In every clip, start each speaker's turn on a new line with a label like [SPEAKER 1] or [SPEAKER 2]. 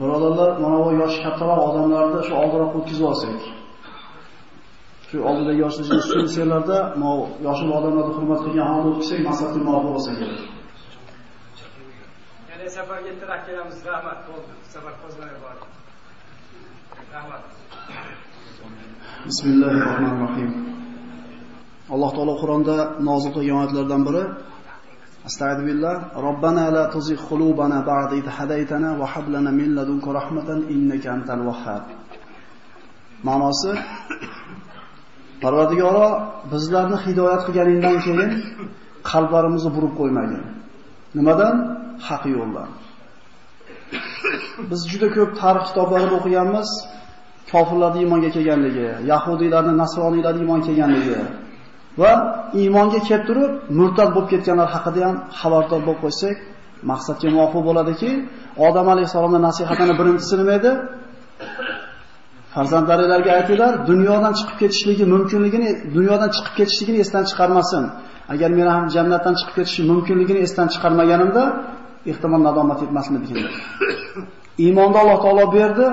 [SPEAKER 1] Birodarlar, mana bu yosh kattaroq odamlarni shu oldiroq o'tkazib olsak. Shu oldidagi yoshlar studiyalarda mana yosh odamlarni hurmat qilgan holda o'tkazsak, maqsadli muvofiq bo'lsa kerak.
[SPEAKER 2] Yana safarga taraf kelamiz. Rahmat bo'ldi. Safar qo'zg'alib bor. Rahmat.
[SPEAKER 1] Bismillahirrohmanirrohim. Alloh taolo Qur'onda nozil qilgan oyatlardan biri Astagfiru بالله Robbana la تزغ qulubana بعد إذ هديتنا وهب لنا من min ladunka rahmatan innaka antal wahhab. Ma'nosi Parvardigoro bizlarni hidoyat qilganingdan keyin qalblarimizni burib qo'ymagin. Nimadan? Haq yo'ldan. Biz juda ko'p tarix kitoblarida o'qiganmiz, kofirlarning iymonga kelganligi, yahudiylarning, nasroniylarning iymonga kelganligi va iymonga kelib turib murtad bo'lib ketganlar haqida ham xabardor bo'lib qo'ysak, maqsadga muvofiq bo'ladiki, Odam alayhisolamning nasihatini birinchisi nima edi? Farzandlaringizga aytinglar, dunyodan chiqib ketishligi mumkinligini, dunyodan chiqib ketishligini esdan chiqarmasin. Agar men ham jannatdan chiqib ketishim mumkinligini esdan chiqarmaganimda, ehtimol nadomat yetmasmidi ekan. Iymonda Alloh taolo berdi,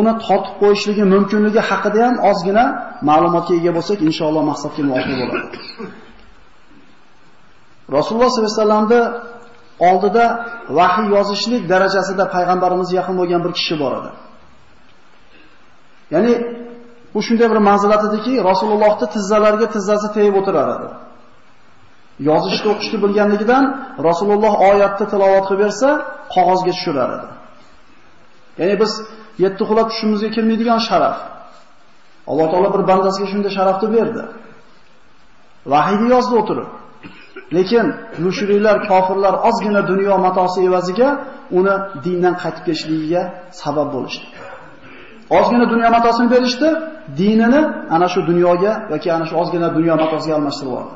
[SPEAKER 1] uni totib qo'yishligi mumkinligi haqida ham ozgina ma'lumotga ega bo'lsak, inshaalloh maqsadga muvofiq bo'ladi. Rasululloh sollallohu alayhi vasallamda oldida vahiy yozishlik darajasida payg'ambarimiz yaqin bo'lgan bir kishi bor edi. Ya'ni bu shunday bir manzilat ediki, Rasulullohni tizzalariga tizzasi tegib o'tirar edi. Yozishni o'qishni bilganligidan Rasululloh oyatni tilovat qilib bersa, qog'ozga tushirar edi. Ya'ni biz yetti uxlab tushimizga kelmaydigan sharaf. Alloh taolo bir bandasiga shunday sharafni berdi. Vahiyni yozdi o'tirib. Lekin mushriklar, kofirlar ozgina dunyo matosi evaziga uni dindan qaytib ketishligiga sabab bo'lishdi. Ozgina dunyo matosini berishdi, dinini ana shu dunyoga yoki ana shu ozgina dunyo matosiga almashtirib oldi.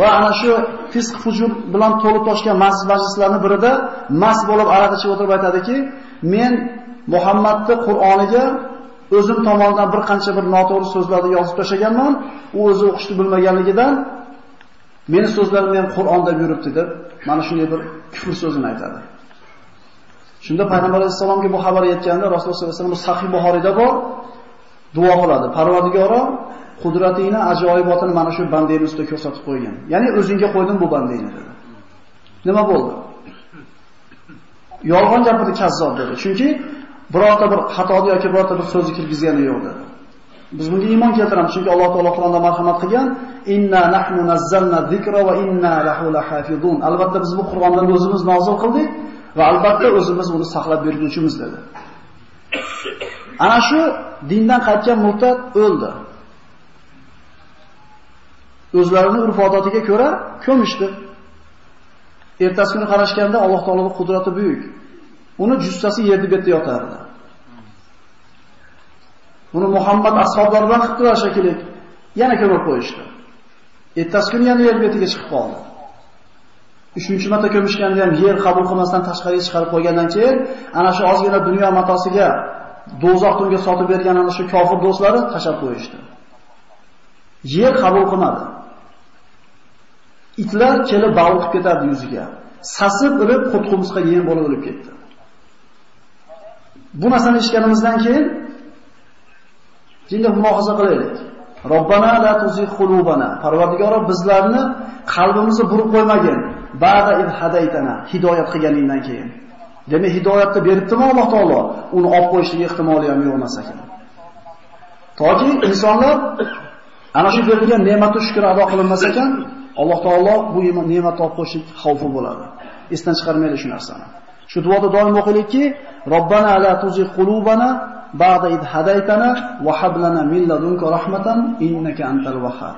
[SPEAKER 1] Va ana shu fisq fujur bilan to'lib toshgan masjid majlislarning birida mas bo'lib aroq ichib o'tirib aytadiki, men Muhammadni Qur'oniga o'zim tomonidan bir qancha bir noto'g'ri so'zlarni yozib tashlaganman. U o'zi o'qishni bilmaganligidan meni so'zlarimni ham Qur'onda yuribdi deb mana shunday bir kufr so'zini aytadi. Shunda payg'ambar alayhisalomga bu xabar yetganda Rasululloh sollallohu alayhi vasallam Sahih Buxoriyda bor duo qiladi. Parvardigoro qudratingni ajoyibotini mana shu bandaning ustida ko'rsatib qo'ygan. Ya'ni o'zingga qo'ydim bu bandangni dedi. Nima bo'ldi? Yolg'on gapirdi, kazzob dedi. Chunki birorta bir xatoni yoki birorta bir so'zni kirgizgani yo'q dedi. Biz bunga iymon keltiramiz, chunki Alloh taolo Qur'onda marhamat qilgan, "Inna nahnu nazzalna zikra va inna lahu lahafizun." Albatta biz bu Qur'onni o'zimiz nozil qildik va albatta o'zimiz uni saqlab berguvchimiz dedi. Ana shu dindan qaytgan murtad o'ldi. O'zlarining urf-odatiga ko'ra ko'mishdi. Ertasi kuni qarashganda Alloh taoloning qudrati buyuk. Uni jussasi yerda betda yotardi. Buni Muhammad ashablari bilan qildilar shekilli. Yana ko'mib qo'yishdi. Ertasi kuni yana yer betiga chiqib qoldi. 3-chi marta ko'mishganda ham yer qabul qilmasdan tashqariga chiqarib qo'ygandan keyin ana shu ozgina dunyo matosiga do'zax tunga sotib bergan ana shu kofir do'stlari tashab qo'yishdi. Yer qabul qilmadi. Itlar kelib baliq ketardi yuziga. Sasib urib qutqumizga yem bo'lib o'lib ketdi. Bu narsani eshitganimizdan keyin jinda mulohaza qilaylik. Robbana la tuzigh qulubana. Parvardigoro bizlarni qalbimizni burib qo'ymagin. Ba'da id hadaytana, hidoyat qilganingdan keyin. Demak, hidoyatni beribdimi Alloh taolo? Uni olib qo'yishlik ehtimoli ham yo'q emas ekan. Toki insonlar ana shu berilgan ne'matni shukr ado qilinmas ekan, Alloh taolo bu ne'matni olib qo'yishlik xavfi bo'ladi. Esdan chiqarmaylik shu narsani. Shu duoda doim o'qilikki, Robbana la tuzigh qulubana ba'da id hadaytana va hab lana min ladunka rahmatan innaka antal wahhab.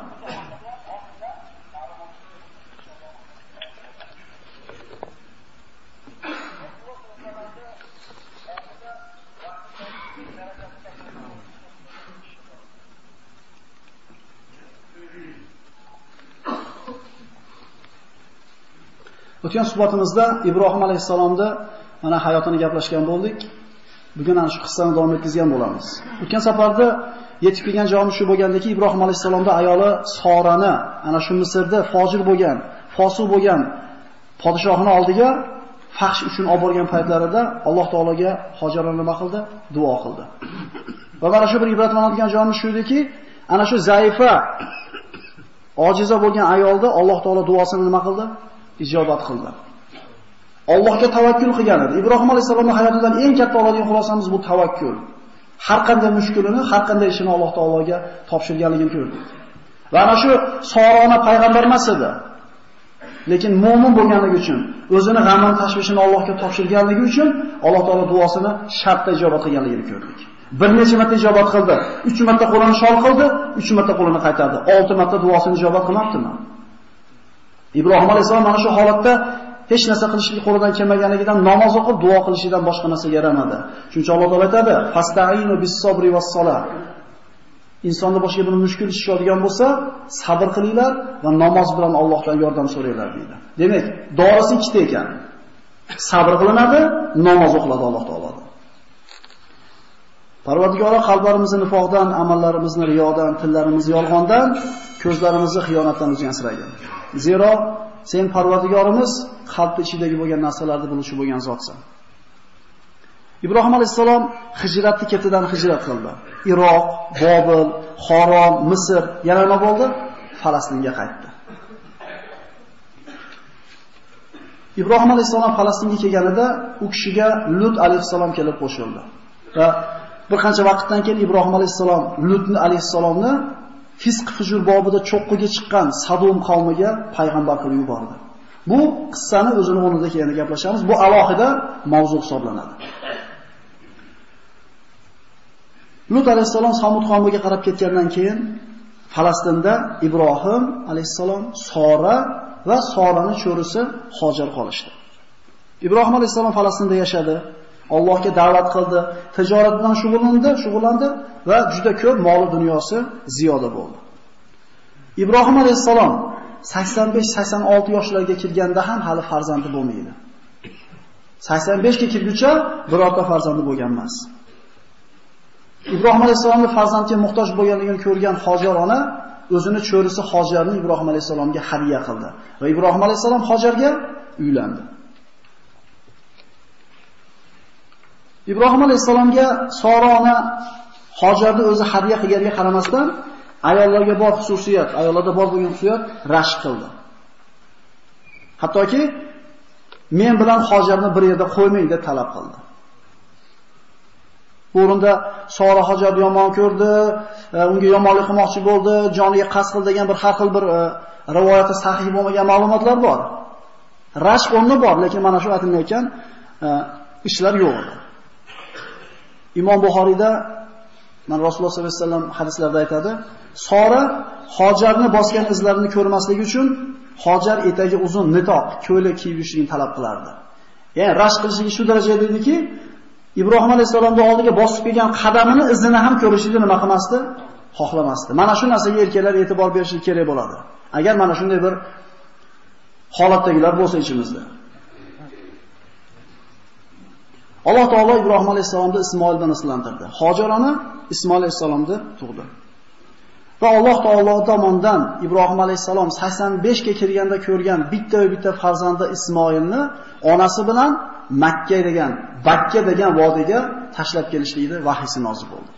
[SPEAKER 1] O'tgan suhbatimizda Ibrohim alayhisalomda mana hayotini gaplashgan bo'ldik. Bugun ana shu qissani davom etkizgan bo'lamiz. O'tgan safarda yetib kelgan joyimiz shu bo'lgandiki, Ibrohim alayhisalomda ayoli Sorani ana shu Misrda fojir bo'lgan, fosil bo'lgan podshohning oldiga faxsh uchun olib borgan paytlarida Alloh taologa Hojara nima qildi? Duo qildi. Va mana shu bir ibratlanadigan joyimiz shu ediki, ana shu zaifa ojiza bo'lgan ayolda Alloh taolo duosini nima qildi? Ijobat qildi. Allohga tavakkul qilgan edi. Ibrohim alayhisolamning hayotidan eng katta oladigan xulosamiz bu tavakkul. Har qanday mushkulini, har qanday ishini Alloh taologa topshirganligini ko'rdik. Va ana shu Sorona payg'ambar emas edi. Lekin mu'min bo'lganligi uchun, o'zini g'amini tashvishini Allohga topshirganligi uchun Alloh taolo duosini shartda ijobat qilganligini ko'rdik. Bir necha marta ijobat qildi. 3 marta qo'lini shol qildi, 3 marta qo'lini qaytardi. 6 marta duosini ijobat qilmabdimi? Ibrohim alayhisalom mana shu holatda hech narsa qilishlik qo'lidan kelmaganligidan namoz o'qib duo qilishidan boshqa narsa yaramadi. Shuncha Alloh taolo aytadi: "Fasta'inu bis-sabri was-solah." Insonni boshqa bir mushkul ish tushadigan bo'lsa, sabr qilinglar va namoz bilan Allohdan yordam so'ranglar deydi. Demak, dorisi ikkita ekan. Sabr qilinadi, namoz o'qiladi Alloh taolodan. Parvardigora qalblarimizni nifoqdan, amallarimizni riyodan, tillarimizni yolg'ondan, ko'zlarimizni xiyonatdan o'zing asragin. Zero sen Parvardigorimiz qalbi ichidagi bo'lgan narsalarni biluvchi bo'lgan zotsan. Ibrohim alayhisalom hijratni ketidan hijrat qildi. Iroq, Bobil, Xoron, Misr, yana nima bo'ldi? Falastinga qaytdi. Ibrohim alayhisalom Falastinga kelganida u kishiga Lut alayhisalom kelib qo'shildi. Va bir qancha vaqtdan keyin Ibrohim alayhisalom Lutni alayhisalomni fisq fujur bobida cho'qqiga chiqqan Sadum qavmiga payg'ambar qilib yubordi. Bu qissani o'zini o'rnida keyin gaplashamiz. Bu alohida mavzu hisoblanadi. Lut alayhisalom Samud qavmiga qarab ketgandan keyin Falastinda Ibrohim alayhisalom, Sora va Soraning cho'risi Hojar qolishdi. Ibrohim alayhisalom Falastinda yashadi. Allohga da'vat qildi, tijorat bilan shug'ullandi, shug'ullandi va juda ko'p mol dunyosi ziyoda bo'ldi. Ibrohim alayhisalom 85-86 yoshlarga kirganda ham hali farzandi bo'lmaydi. 85 ga kirguncha birorta farzandi bo'lgan emas. Ibrohim alayhisalomning farzandga muhtoj bo'lganligini ko'rgan Hojar ona o'zini cho'risi Hojarni Ibrohim alayhisalomga hadiya qildi va Ibrohim alayhisalom Hojarga uylandi. Ibrohim alayhisalomga Sora ona Hojarni o'zi hadiya qilganiga qaramasdan ayollarga bor xususiyat, ayollarda bor bo'lgan xususiyat rashq qildi. Hattoki men bilan Hojarni bir yerda qo'ymang deb talab qildi. Bu o'rinda Sora Hojarni yomon ko'rdi, e, unga yomonlik qilmoqchi bo'ldi, joniga qasd qildi degan bir har xil bir e, rivoyati sahih bo'lmagan ma'lumotlar bor. Rashq o'rni bor, lekin mana shu aytilgan e, ishlar yo'q edi. Imom Buxoriyda mana Rasululloh sollallohu alayhi vasallam hadislarda aytadi, Sora Hojarni bosgan izlarini ko'rmasligi uchun Hojar etagi uzun nitoq, ko'li kiyib yurishini talab qilardi. Ya'ni rashk qilishiga shu darajada ediki, Ibrohim alayhisolamning oldiga bosib kelgan qadamini izini ham ko'rishni nima qilmasdi? Xohlamasdi. Mana shu narsaga erkaklar e'tibor berishi kerak bo'ladi. Agar mana shunday bir holatdagilar bo'lsa ichimizda. Alloh taolo Ibrohim alayhisolamni Ismoil bilan islantirdi. Hojar Ismoil alayhisolamni tug'di. Va Alloh taolo tomonidan Ibrohim alayhisalom 85 ga kirganda ko'rgan bitta va bitta farzandi Ismoilni onasi bilan Makka degan, Bakka degan vodiyga tashlab kelishligida vahiysi nozil bo'ldi.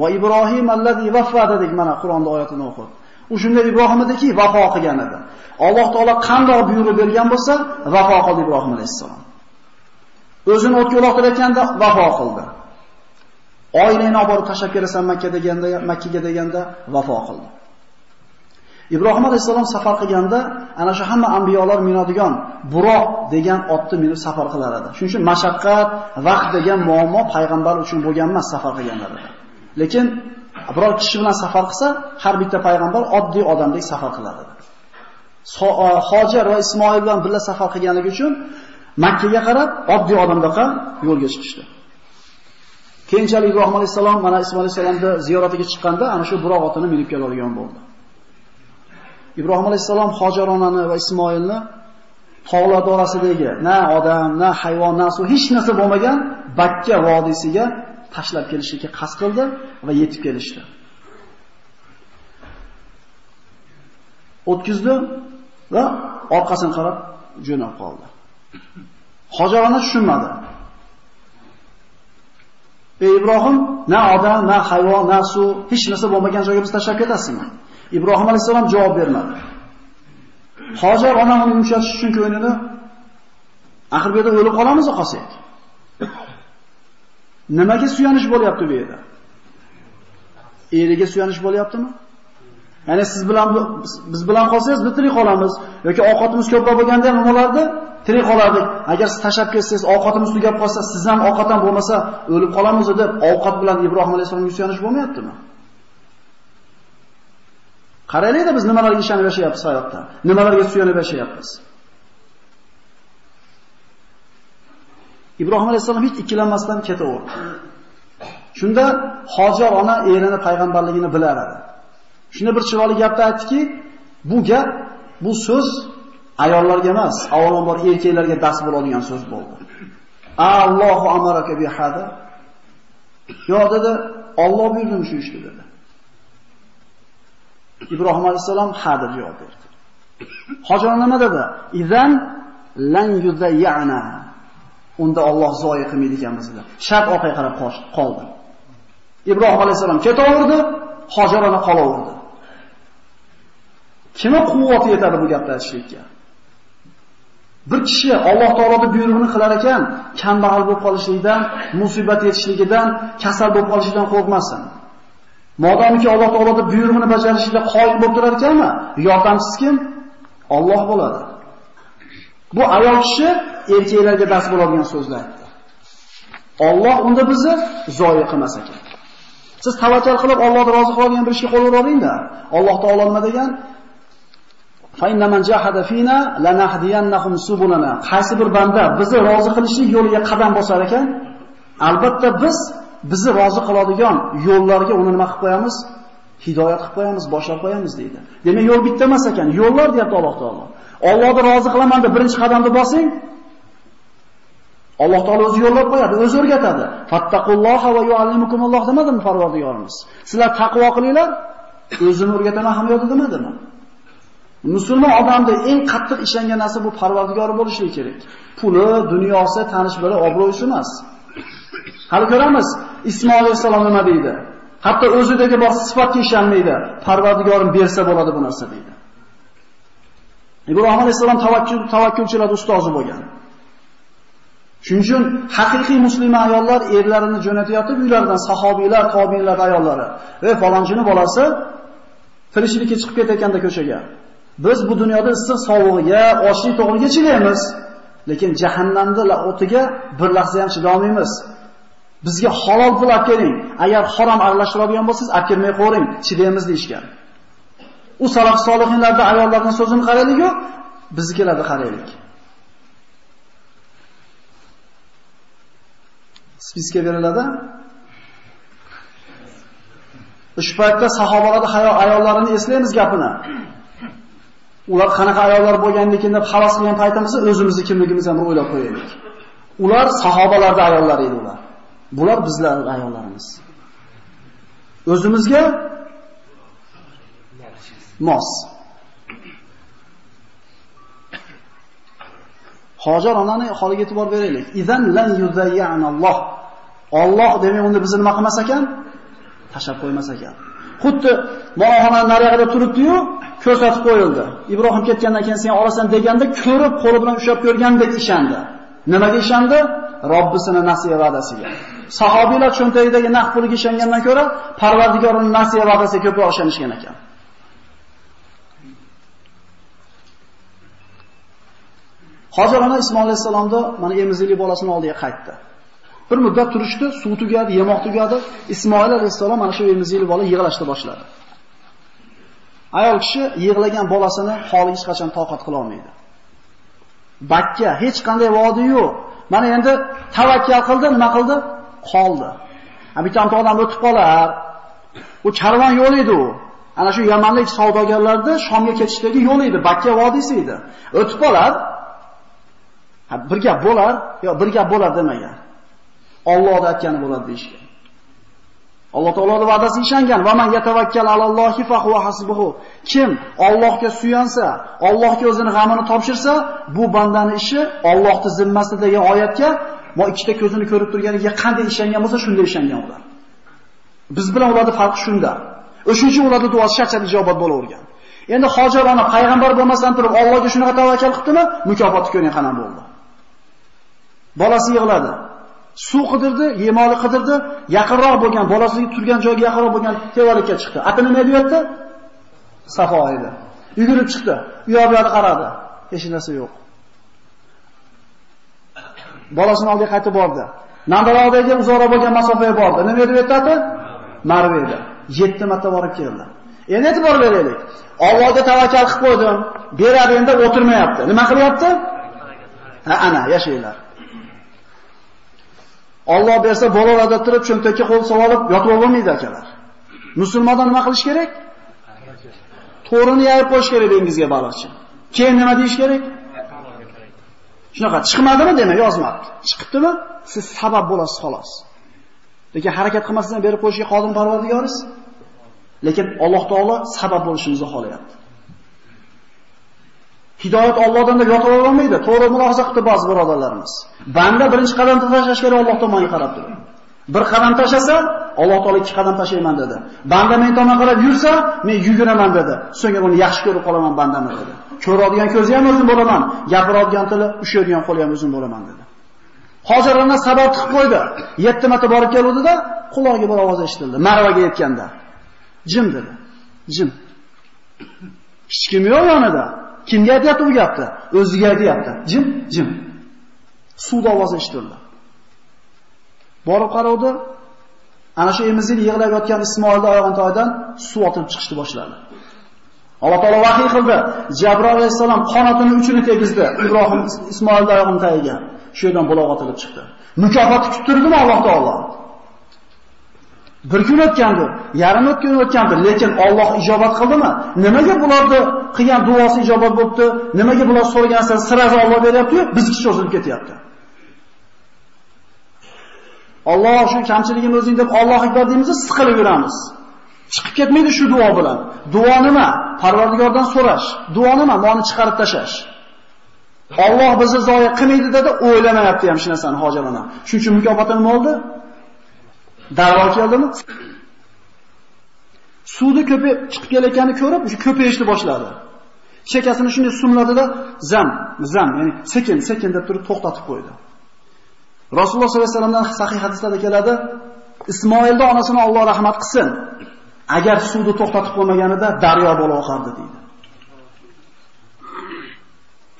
[SPEAKER 1] Va Ibrohim allazi vaffa dedik mana Qur'onda oyatini o'qib. U shunday Ibrohim ediki, vafo qilgan edi. Alloh taolo qanday buyruq bergan bo'lsa, vafo qildi Ibrohim alayhisalom. O'zini o'tga uloqtirayotganda vafo qildi. Oilangni olib borib tashlab kelasan Makka deganda, Makkaga deganda vafo qildi. Ibrohim alayhisalom safar qilganda ana shu hamma anbiyolar minadigan Buroq degan otni minib safar qilar edi. Shuning uchun mashaqqat, vaqt degan muammo payg'ambar uchun bo'lgan emas safar qilganlarida. Lekin biror kishi bilan safar qilsa, har bitta payg'ambar oddiy odamdek safar qiladi. Hojar va Ismoil bilan birga safar qilganligi uchun Makka ga qarab oddiy odamdaqa yo'lga chiqishdi. Keyinchalik Ibrohim alayhisalom mana Ismoil alayhisalomni ziyoratiga chiqqanda ana shu Buroq otini minib keladigan bo'ldi. Ibrohim alayhisalom Hojaronani va Ismoilni tog'lar orasidagi na odam, na hayvon, na suv hech narsa bo'lmagan Bakka vodiysiga tashlab kelishga qasd qildi va yetib kelishdi. O'tkizdi va orqasini qarab jo'nab qoldi. Hojarona tushunmadi. Ey Ibrohim, na odam, na hayvon, na suv, hech narsa bo'lmagan joyga biz tashlab ketasizmi? Ibrohim alayhisalom javob bermadi. Hojar ona uni yumshatish uchun ko'nglini axir bu yerda o'lib qolamiz qolsak. Nimaga suyanish bo'lyapti bu yerda? Eriga suyanish bo'lyaptimi? Ya'ni siz bilan biz bilan qolsangiz biz tirik qolamiz yoki ovqatimiz ko'proq bo'lganda ham nimalardi? Tirik qolardik. Agar siz tashab ketsangiz, ovqatimiz tugab qolsa, siz ham ovqatdan bo'lmasa o'lib qolamiz deb ovqat bilan Ibrohim alayhisolamga suyanish bo'lmayaptimi? Qaraylik-da biz nimalarga ishonib yashayapmiz hayotda. Nimalarga suyanib yashayapmiz. Ibrohim alayhisalom hech ikkilanmasdan ketaverdi. Shunda Hojar ona erini payg'ambarligini bilar edi. Shunda bir chiroyli gapni aytdiki, bu gap, bu so'z ayollarga emas, avvalambor erkaklarga dars bo'ladigan so'z bo'ldi. Allohu amaraka bi hada. Yo dedi, Alloh buyurdimi shu ishni dedi. Ibrohim alayhisalom ha deb javob berdi. Hojar nima dedi? Izan lan yuzayyana. Unda Alloh zoyi qilmaydi ekan bizni. Shart orqaga qarab qoldi. Ibrohim alayhisalom ketaverdi, Hojar ona qolaverdi. Kimga quvvati yetadi bu gapni aytishlikka? Bir kishi Alloh taoloning buyrug'ini qilar ekan, kambag'al bo'lib qolishlikdan, musibat yetishligidan, kasal bo'lib qolishidan qo'rqmasin. Modamki Alloh taoloning buyrug'ini bajarishida qoyil bo'lib turar ekanmi, yordamchisi kim? Alloh bo'ladi. Bu ayol kishi erkaklarga dars bo'ladigan so'zlar. Alloh unda bizni zoyi qilmas ekan. Siz tavakkal qilib Allohni rozi qiladigan bir ishga qo'l uravering-da. Alloh taolo nima degan? Qaysi bir banda bizni rozi qilishlik yo'liga qadam bosar ekan, albatta biz bizni rozi qiladigan yo'llarga uni nima qilib qo'yamiz? Hidoyat qilib qo'yamiz, boshlab qo'yamiz deydi. Demak, yo'l bitta emas ekan, yo'llar deyapti Alloh taolo. Allohni rozi qilaman deb birinchi qadamni bosing, Alloh taolo o'zi yo'llab qo'yadi, o'zi o'rgatadi. Fattaqulloha va yuallimukumulloh demadimi Parvardigorimiz? Sizlar taqvo qilinglar, o'zini o'rgataman ham yo'lda demadimi? Musulmon odamda eng qattiq ishlangan narsa bu Parvardigori bo'lishi kerak. Puli, dunyosi, tanish biri obro'si emas. Hali ko'ramiz, Ismoil alayhisalom nima deydi? Hatto o'zidagi bor sifatga ishonmaydi. Parvardigorim bersa bo'ladi bu narsa deydi. Ibrohim alayhisalom tavakkul tavakkulchilar ustozi bo'lgan. Shuning uchun haqiqiy musulmon ayollar erlarini jo'natayotib uylaridan sahobiylar, tobiinlar ayollari, "Ey falonchining bolasi tirishlikka chiqib ketayotganda ko'chaga. Biz bu dunyoda issiq sovug'iga, ochlik to'g'riga chidaymiz, lekin jahannamda o'tiga bir lahza ham chidolmaymiz. Bizga halol pul olib keling. Agar harom aralashtiradigan bo'lsangiz, olib kelmay qo'ring, chidaymiz deyshgan. U salaf solihinlarda ayollarning so'zini qaraylik-ku, keladi, qaraylik. spiska beriladi. Ushbu paytda sahobalarning hayo ayollarini eslaymiz gapini. Ular qanaqa ayollar bo'lganligini deb xalos qilgan paytimizda o'zimizni kimligimizni ham o'ylab qo'yaylik. Ular sahobalarning ayollari edi ular. Bular bizlarning ayollarimiz. O'zimizga mos. Hojar onani holiga e'tibor beraylik. Izan lan yuzayyana Alloh demak unda bizni nima qilmas ekan? Tashab qo'ymas ekan. Xuddi monoxona nariyog'ida turibdi-yu, ko'rsatib qo'yildi. Ibrohim ketgandan keyin sen olasan deganda ko'rib qo'li bilan ushlab ko'rgandek ishandi. Nimaga ishandi? Robbisini nasiya va'dasiga. Sahobiylar cho'ntagidagi naqd puliga ishongandan ko'ra Parvardigorning nasiya va'dasiga ko'proq ishonishgan ekan. Hozir ona Ismoil alayhisalomda mana emizikli bolasini oldiga qaytdi. Bir muddat turishdi, suv tugadi, yemoq tugadi. Ismoil alayhissalom mana shu emizikli bola yig'lashni boshladi. Ayol kishi yig'lagan bolasini holi hech qachon toqat qila olmaydi. Bakka hech qanday vodi yo'q. Mana endi tavakkal qildi, nima qildi? Qoldi. Ha bitta odam o'tib qolar. U karvon yo'l edi u. Ana shu Yamanlik savdogarlarda Shomga ketishdagi yo'l edi, Bakka vodiysi edi. O'tib qolar. Ha bir gap bo'lar, yo bir gap bo'lar demagan. Allohda aytgani bo'ladi deyishgan. Alloh taoloning va'dasiga ishongan va man yatawakkal alallohi fa huwa hasbuhu. Kim Allohga suyansa, Allohga o'zini g'amini topshirsa, bu bandani ishi Allohning zimmasida degan oyatga mo ikkita ko'zini ko'rib turganiga qanday ishongan bo'lsa, shunday ishongan ular. Biz bilan ularning farqi shunda. O'shuning uchun ularning duosi shart ijobat bo'lavergan. Endi Hojar ona payg'ambar bo'lmasdan turib Allohga shunaqa tavakkal qildimi, mukofoti ko'ring qanday bo'ldi. Bolasi yig'ladi. Suv qidirdi, yemoli qidirdi, yaqinroq bo'lgan, bolasining turgan joyga yaqinroq bo'lgan tevalikka chiqdi. Ati nima deyapti? Safo edi. Yugurib chiqdi. U yoqqa qaradi. Hech narsa yo'q. Bolasini oldiga qaytib bordi. Nandaroqdagi uzoqroq bo'lgan masofaga bordi. Nima deb aytadi? Marva edi. 7 marta borib keldi. Endi e'tibor beraylik. Allohga tavakkal qilib qo'ydim. Beradi endi o'tirmayapti. Nima qilyapti? Ha, ana, yashaylar. Alloh bersa bolalarda turib cho'ntakka qo'l solib yotib olmaydi akalar. Musulmondan nima qilish kerak? To'rini yayib qo'yish kerak dengizga baliqchi. Keyin nima deyish kerak? Shunaqa chiqmadimi demak, yozmabdi. Chiqibdimi? Siz sabab bo'lasiz xolos. Lekin harakat qilmasdan berib qo'yishga qodim Parvardigoringiz. Lekin Alloh taolo sabab bo'lishimizni xohlayapti. Hidoyat Allohdan deb yotib olmaydi. To'g'ri mulohaza qildi ba'zi birodarlarimiz. Banda birinchi qadamni tashlash kerak Alloh tomoniga qarab turib. Bir qadam tashlasa, Alloh taolo ikki qadam tashlayman dedi. Banda men tomonga qarab yursa, men yuguraman dedi. So'ngra uni yaxshi ko'rib qolaman bandani dedi. Ko'radigan ko'zi ham o'zim bo'laman, gapiradigan tili, ushlaydigan qo'li ham o'zim bo'laman dedi. Hozir ana sabab qilib qo'ydi. 7 marta borib keluvdi-da, quloqiga bir ovoz eshitildi. Marvaga yetganda. Jim dedi. Jim. Hech kim yo'q yonida. Kimga aytyapti bu gapni? O'ziga aytyapti. Jim, jim. Suvda ovozi eshitildi. Borib qaradi, ana shu emizib yig'lab yotgan Ismoilni oyog'ini toydan suv otilib chiqishni boshladi. Alloh taolo vahiy qildi. Jabroil alayhisalom qanotini uchini tegizdi Ibrohim Ismoilning oyog'ini tagiga. Shu yerdan buloq otilib chiqdi. Mukofot kutib turdimi Alloh taolo? Bir kun o'tgandi, yarim kun o'tgandi, lekin Alloh ijobat qildimi? Nimaga bularni qilgan duosi ijobat bo'pti? Nimaga bular so'ragan sirasi Alloh beryapti-yu, bizga cho'zilib ketyapti? Alloh shu kamchiligimiz o'zing deb Alloh akbar deymiz, siqilib yuramiz. Chiqib ketmaydi shu duo bilan. Duo nima? Parvardigordan so'rash. Duo nima? Moni chiqarib tashlash. Alloh bizni zoya qilmaydi dedi, o'ylamayapti ham shu narsani hojaman. Shuning uchun mukofoti nima bo'ldi? Darrov keldimi? Suvni ko'pi chiqib kelayotganini ko'rib, o'sha ko'payishni boshladi. Chekasini shunday sumladida zam, zam, ya'ni sekin, sekin deb turib to'xtatib qo'ydi. Rasululloh sollallohu alayhi vasallamdan sahih hadislarda keladi, Ismoilning onasini Alloh rahmat qilsin. Agar suvni to'xtatib qo'ymaganida daryo bo'lib oqardi deydi.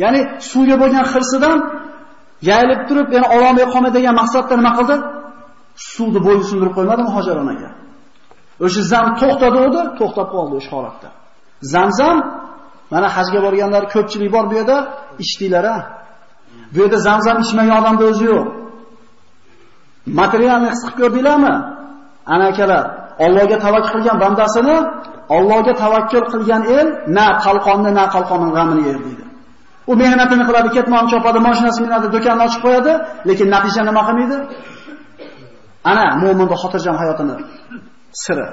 [SPEAKER 1] Ya'ni suvga bo'lgan xirsidan yayilib turib, ya'ni ololmay qolmaydi degan maqsadda nima qildi? Suvni bo'yi sindirib qo'ymadimi Hojar onaga? O'sha zam to'xtadi o'di, to'xtab qoldi o'sha holatda. Zamzam mana hajga borganlar ko'pchilik bor bu yerda, ichdilar a. Bu yerda zamzam ichmagan odamda o'zi yo'q. Materialni his qilib ko'rdinglarmi? Ana akalar, Allohga tavakkal qilgan bandasini Allohga tavakkul qilgan el na qalqonni, na qalqonning g'amini yer deydi. U mehnatini qiladi, ketmon chopadi, mashinasi minadi, do'konni ochib qo'yadi, lekin natija nima qilmaydi? Ana mu'minning xotirjam hayotini siri.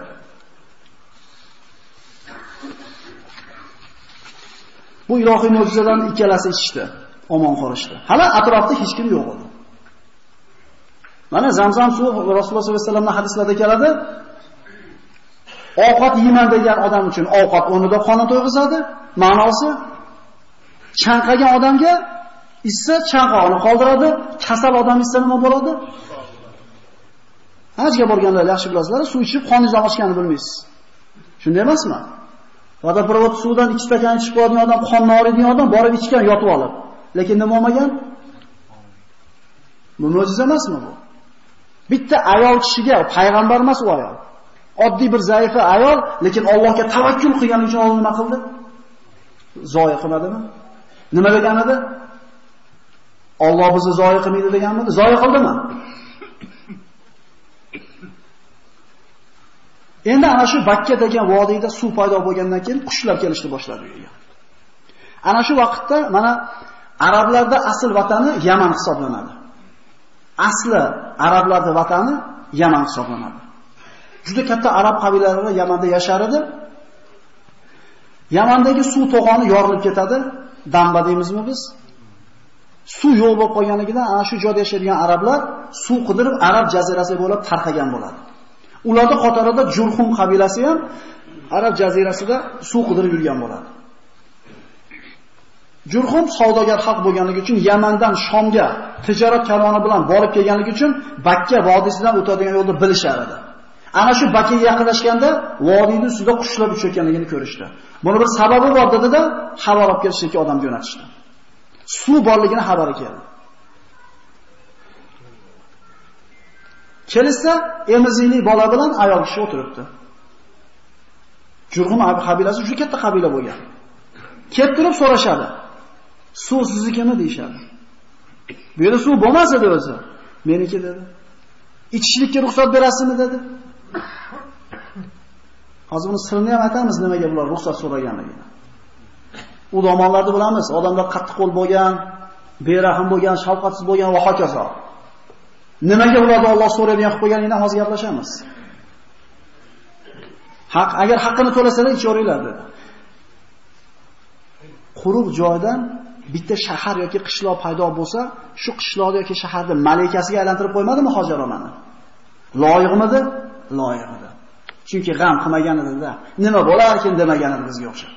[SPEAKER 1] Bu ilohiy mo'jizadan ikkalasi ichishdi, omon qolishdi. Hali atrofda hech kim yo'q edi. Mana Zamzam suvi Rasululloh sollallohu alayhi vasallamning hadislarida keladi. Ovqat yeyman degan odam uchun ovqat o'rnida qonni to'yg'izadi. Ma'nosi chanqagan odamga issa chanqoqni qoldiradi, kasal odam issa nima bo'ladi? Hajga borganlar yaxshi bilasizlar, suv ichib qoningizni ochganini bilmaysiz. Shunday emasmi? Vodoprovod suvdan 2 stakan ichib qo'yadigan odam, qonni oladigan odam borib ichgan, yotib olib. Lekin nima bo'lmagan? Bu mo'jiza emasmi bu? Bitta ayol kishiga payg'ambar emas u ayol. Oddiy bir zaifa ayol, lekin Allohga tavakkul qilgani uchun Alloh nima qildi? Zoya qilmadimi? Nima degan edi? Alloh bizni zoya qilmaydi deganmi? Zoya qildimi? Endi ana shu Bakka degan vodiyda suv paydo bo'lgandan keyin qushlar kelishni boshladi u Ana shu vaqtda mana arablarda asl vatani Yaman hisoblanadi. Asli arablarning vatani Yaman hisoblanadi. Juda katta arab qabilalari Yamanda yashar edi. Yamandagi suv to'g'oni yorilib ketadi. Damba deymizmi biz? Suv yo'q bo'lib qolganligidan ana shu joyda yashaydigan arablar suv qidirib arab jazirasi bo'lib tarqagan bo'ladi. Ularda qatorida Jurhum qabilasi ham arab jazirasida suv qidirib yurgan bo'ladi. Jurhum savdogar xalq bo'lganligi uchun Yamandan Shomga tijorat karvoni bilan borib kelganligi uchun Bakka vodiysidan o'tadigan yo'lda bilishar edi. Ana shu Bakkaga yaqinlashganda vodiyning ustida qushlar uchayotganligini ko'rishdi. Buni bir sababi bor dedi-da, xabar olib kelishga odam jo'natishdi. Suv borligini xabari keldi. Kelsa, emizikli bola bilan ayol kishi o'tiribdi. Jurhum qabilasi juda katta qabila bo'lgan. Kelib turib so'rashadi. Suv siznikimi deyshadi. Bu yerda suv bo'lmas edi o'zi. Meniki dedi. Ichishlikka ruxsat berasizmi dedi. Hozir buni sirini ham aytamiz nimaga bular ruxsat so'raganligini. U zamonlarda bilamiz, odamlar qattiq qo'l bo'lgan, berahm bo'lgan, shafqatsiz bo'lgan va hokazo. Nimaga ularni Alloh so'raydigan qilib qo'yganligini hozir gaplashamiz. Haq, agar haqqini to'lasalar ichoringlar dedi. Quruq joydan bitta shahar yoki qishloq paydo bo'lsa, shu qishloq yoki shaharni malikasiga aylantirib qo'ymadimi Hojar Loyiqmidi? Loyiqmidi? Loyiq edi. Chunki g'am qilmaganida. Nima bo'larkin ekan edi bizga o'xshab.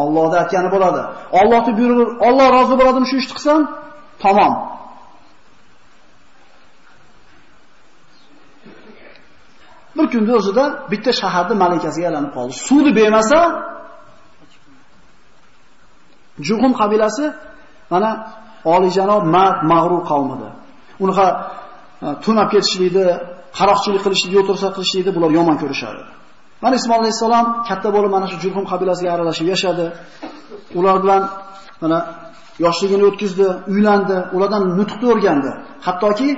[SPEAKER 1] Allohda aytgani bo'ladi. Allohni buyruq, Alloh rozi bo'ladimi shu ishni qilsam? Tamom. Bir kunda o'zida bitta shaharni malikasiga aylanib qoldi. Suvni bermasa, Jug'um qabilasi mana olijanob mard mag'rur qavmida. Unaqa e, tunab ketishlikni, qaroqchilik qilishlikni, yo'tursa qilishlikni bular yomon ko'rishadi. Mana Ismoil alayhisalom katta bo'lib mana shu Jurhum qabilasiga aralashib yashadi. Ular bilan mana yoshligini o'tkazdi, uylandi, ulardan nutqni o'rgandi. Hattoki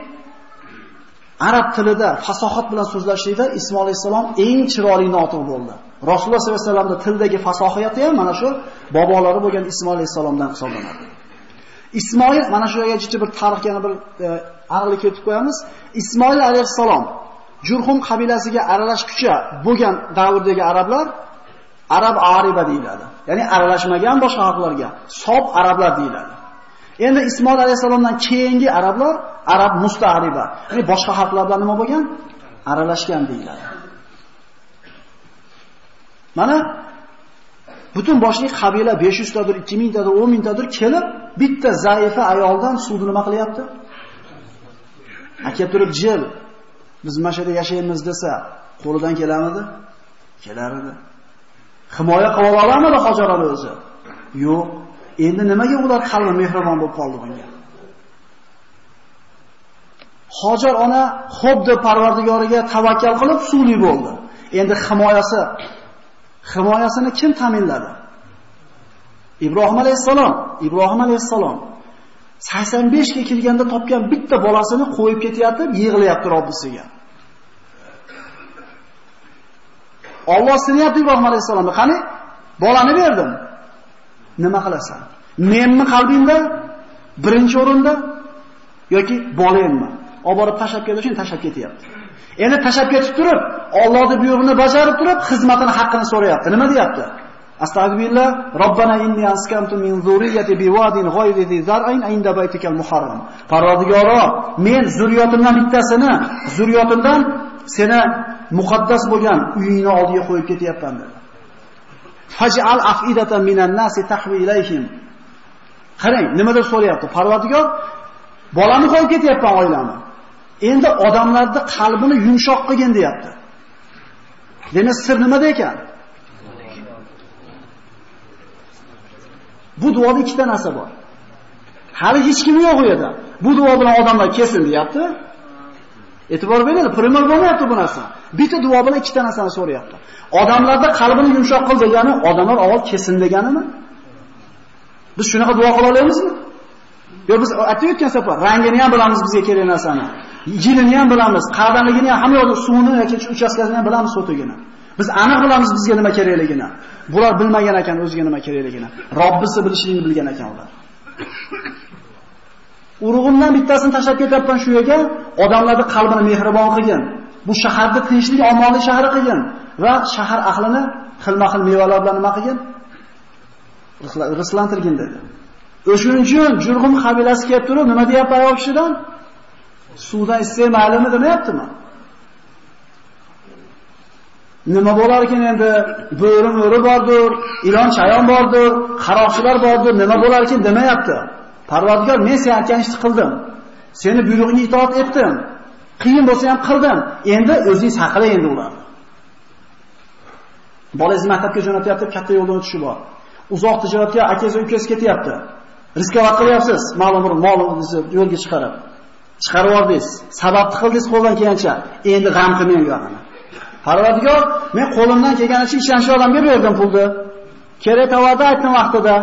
[SPEAKER 1] arab tilida fasohat bilan so'zlashlikda Ismoil alayhisalom eng chiroyli notiq bo'ldi. Rasululloh sollallohu alayhi vasallamning tildagi fasohiyati ham mana shu bobolari bo'lgan Ismoil alayhisalomdan hisoblanadi. Ismoil mana shu yerga jichi bir tarixga yana bir e, aniqlik kiritib qo'yamiz. Ismoil alayhisalom Jurhum qabilasiga aralashgucha bo'lgan davrdagi arablar arab ariba deyiladi. Ya'ni aralashmagan boshqa xalqlarga sob arablar deyiladi. Endi Ismoil alayhisalomdan keyingi arablar arab musta'riba. Ya'ni boshqa xalqlar bilan nima bo'lgan? Aralashgan deyiladi. Mana butun boshli qabila 500 tadir, 2000 tadir, 10 ming tadir kelib bitta zaifa ayoldan suvni nima qilyapti? Aka turib jil biz mana shu yerda yashaymiz desa, qo'lidan kelamidi? Kelar edi. Himoya qila olamadi hojarani o'zi? Yo'q. Endi nimaga ular qalbi mehribon bo'lib qoldi bunga? Hojar ona xuddi Parvardigoriga tavakkal qilib suvli bo'ldi. Endi himoyasi himoyasini kim ta'minladi? Ibrohim alayhisalom, Ibrohim alayhisalom 85 ga kelganda topgan bitta bolasini qo'yib ketyapti, yig'layapti Robbisiga. Alloh sinyapti Ibrohim alayhisalomni, qani bolani berdim. Nima qilasan? Menmi qalbingda birinchi o'rinda yoki bolangmi? Olib borib tashlab ketish uchun tashab ketyapti. Endi tashab ketib turib, Allohning buyrug'ini bajarib turib, xizmatini haqqini so'rayapti. Nima deyapti? Astagfirullah, Robbana inni askantu min zurriyyati biwadin ghayri zi zar'in inda baytikal muharram. Parvardigoro, men zurriyotimdan bittasini, zurriyotimdan seni muqaddas bo'lgan uyingni oldiga qo'yib ketyapman dedi. Faj'al afidatan minan nasi tahwi ilayhim. Qarang, nima deb so'rayapti? Parvardigor, bolani qo'yib ketyapman oilamni. Endi odamlarni qalbini yumshoq qilgin deyapti. Demak, sir nimada ekan? Bu duoda ikkita narsa bor. Hali hech kim yo'q u yerda. Bu duo bilan odamlar kelsin deyapti. E'tibor beringlar, primer bo'lmayapti bu narsa. Bitta duo bilan ikkita narsani so'rayapti. Odamlarda qalbini yumshoq qil degani odamlar avval kelsin deganimi? Biz shunaqa duo qila olamizmi? Yo biz aytayotgan safar rangini ham bilamiz bizga kerak narsani. Yilini ham bilamiz, qadamligini ham hamma yoqda suvini yoki uchastkasini ham bilamiz sotugini. Biz aniq bilamiz bizga nima kerakligini. Bular bilmagan ekan o'ziga nima kerakligini. Robbisi bilishligini bilgan ekan ular. Urug'imdan bittasini tashlab ketyapman shu yerga, odamlarning qalbini mehribon qilgin. Bu shaharni tinchlik, omonlik shahri qilgin va shahar ahlini xilma-xil mevalar bilan nima qilgin? Rislantirgin dedi. O'shuning uchun Jurg'um qabilasi kelib turib, nima deyapti ayol kishidan? Suvdan iste'malimi demayaptimi? Nima bo'lar ekan endi? Bo'ri mo'ri bordir, ilon chayon bordir, qaroqchilar bordir, nima bo'lar ekan demayapti. Parvardigor, men sen aytgan ishni qildim. Seni buyrug'ingga itoat etdim. Qiyin bo'lsa ham qildim. Endi o'zing saqla endi ularni. Bolangizni maktabga jo'natyapti, katta yo'ldan o'tishi bor. Uzoq tijoratga akangiz ukasi ketyapti. Riskovat qilyapsiz, ma'lum bir molingizni yo'lga chiqarib. Chiqarib yubordingiz. Sababni qildingiz qo'ldan kelgancha. Endi g'am qilmang yo'qani. Parvardigor, men qo'limdan kelganicha ishonchli odamga berdim pulni. Kerak tovarni aytdim vaqtida.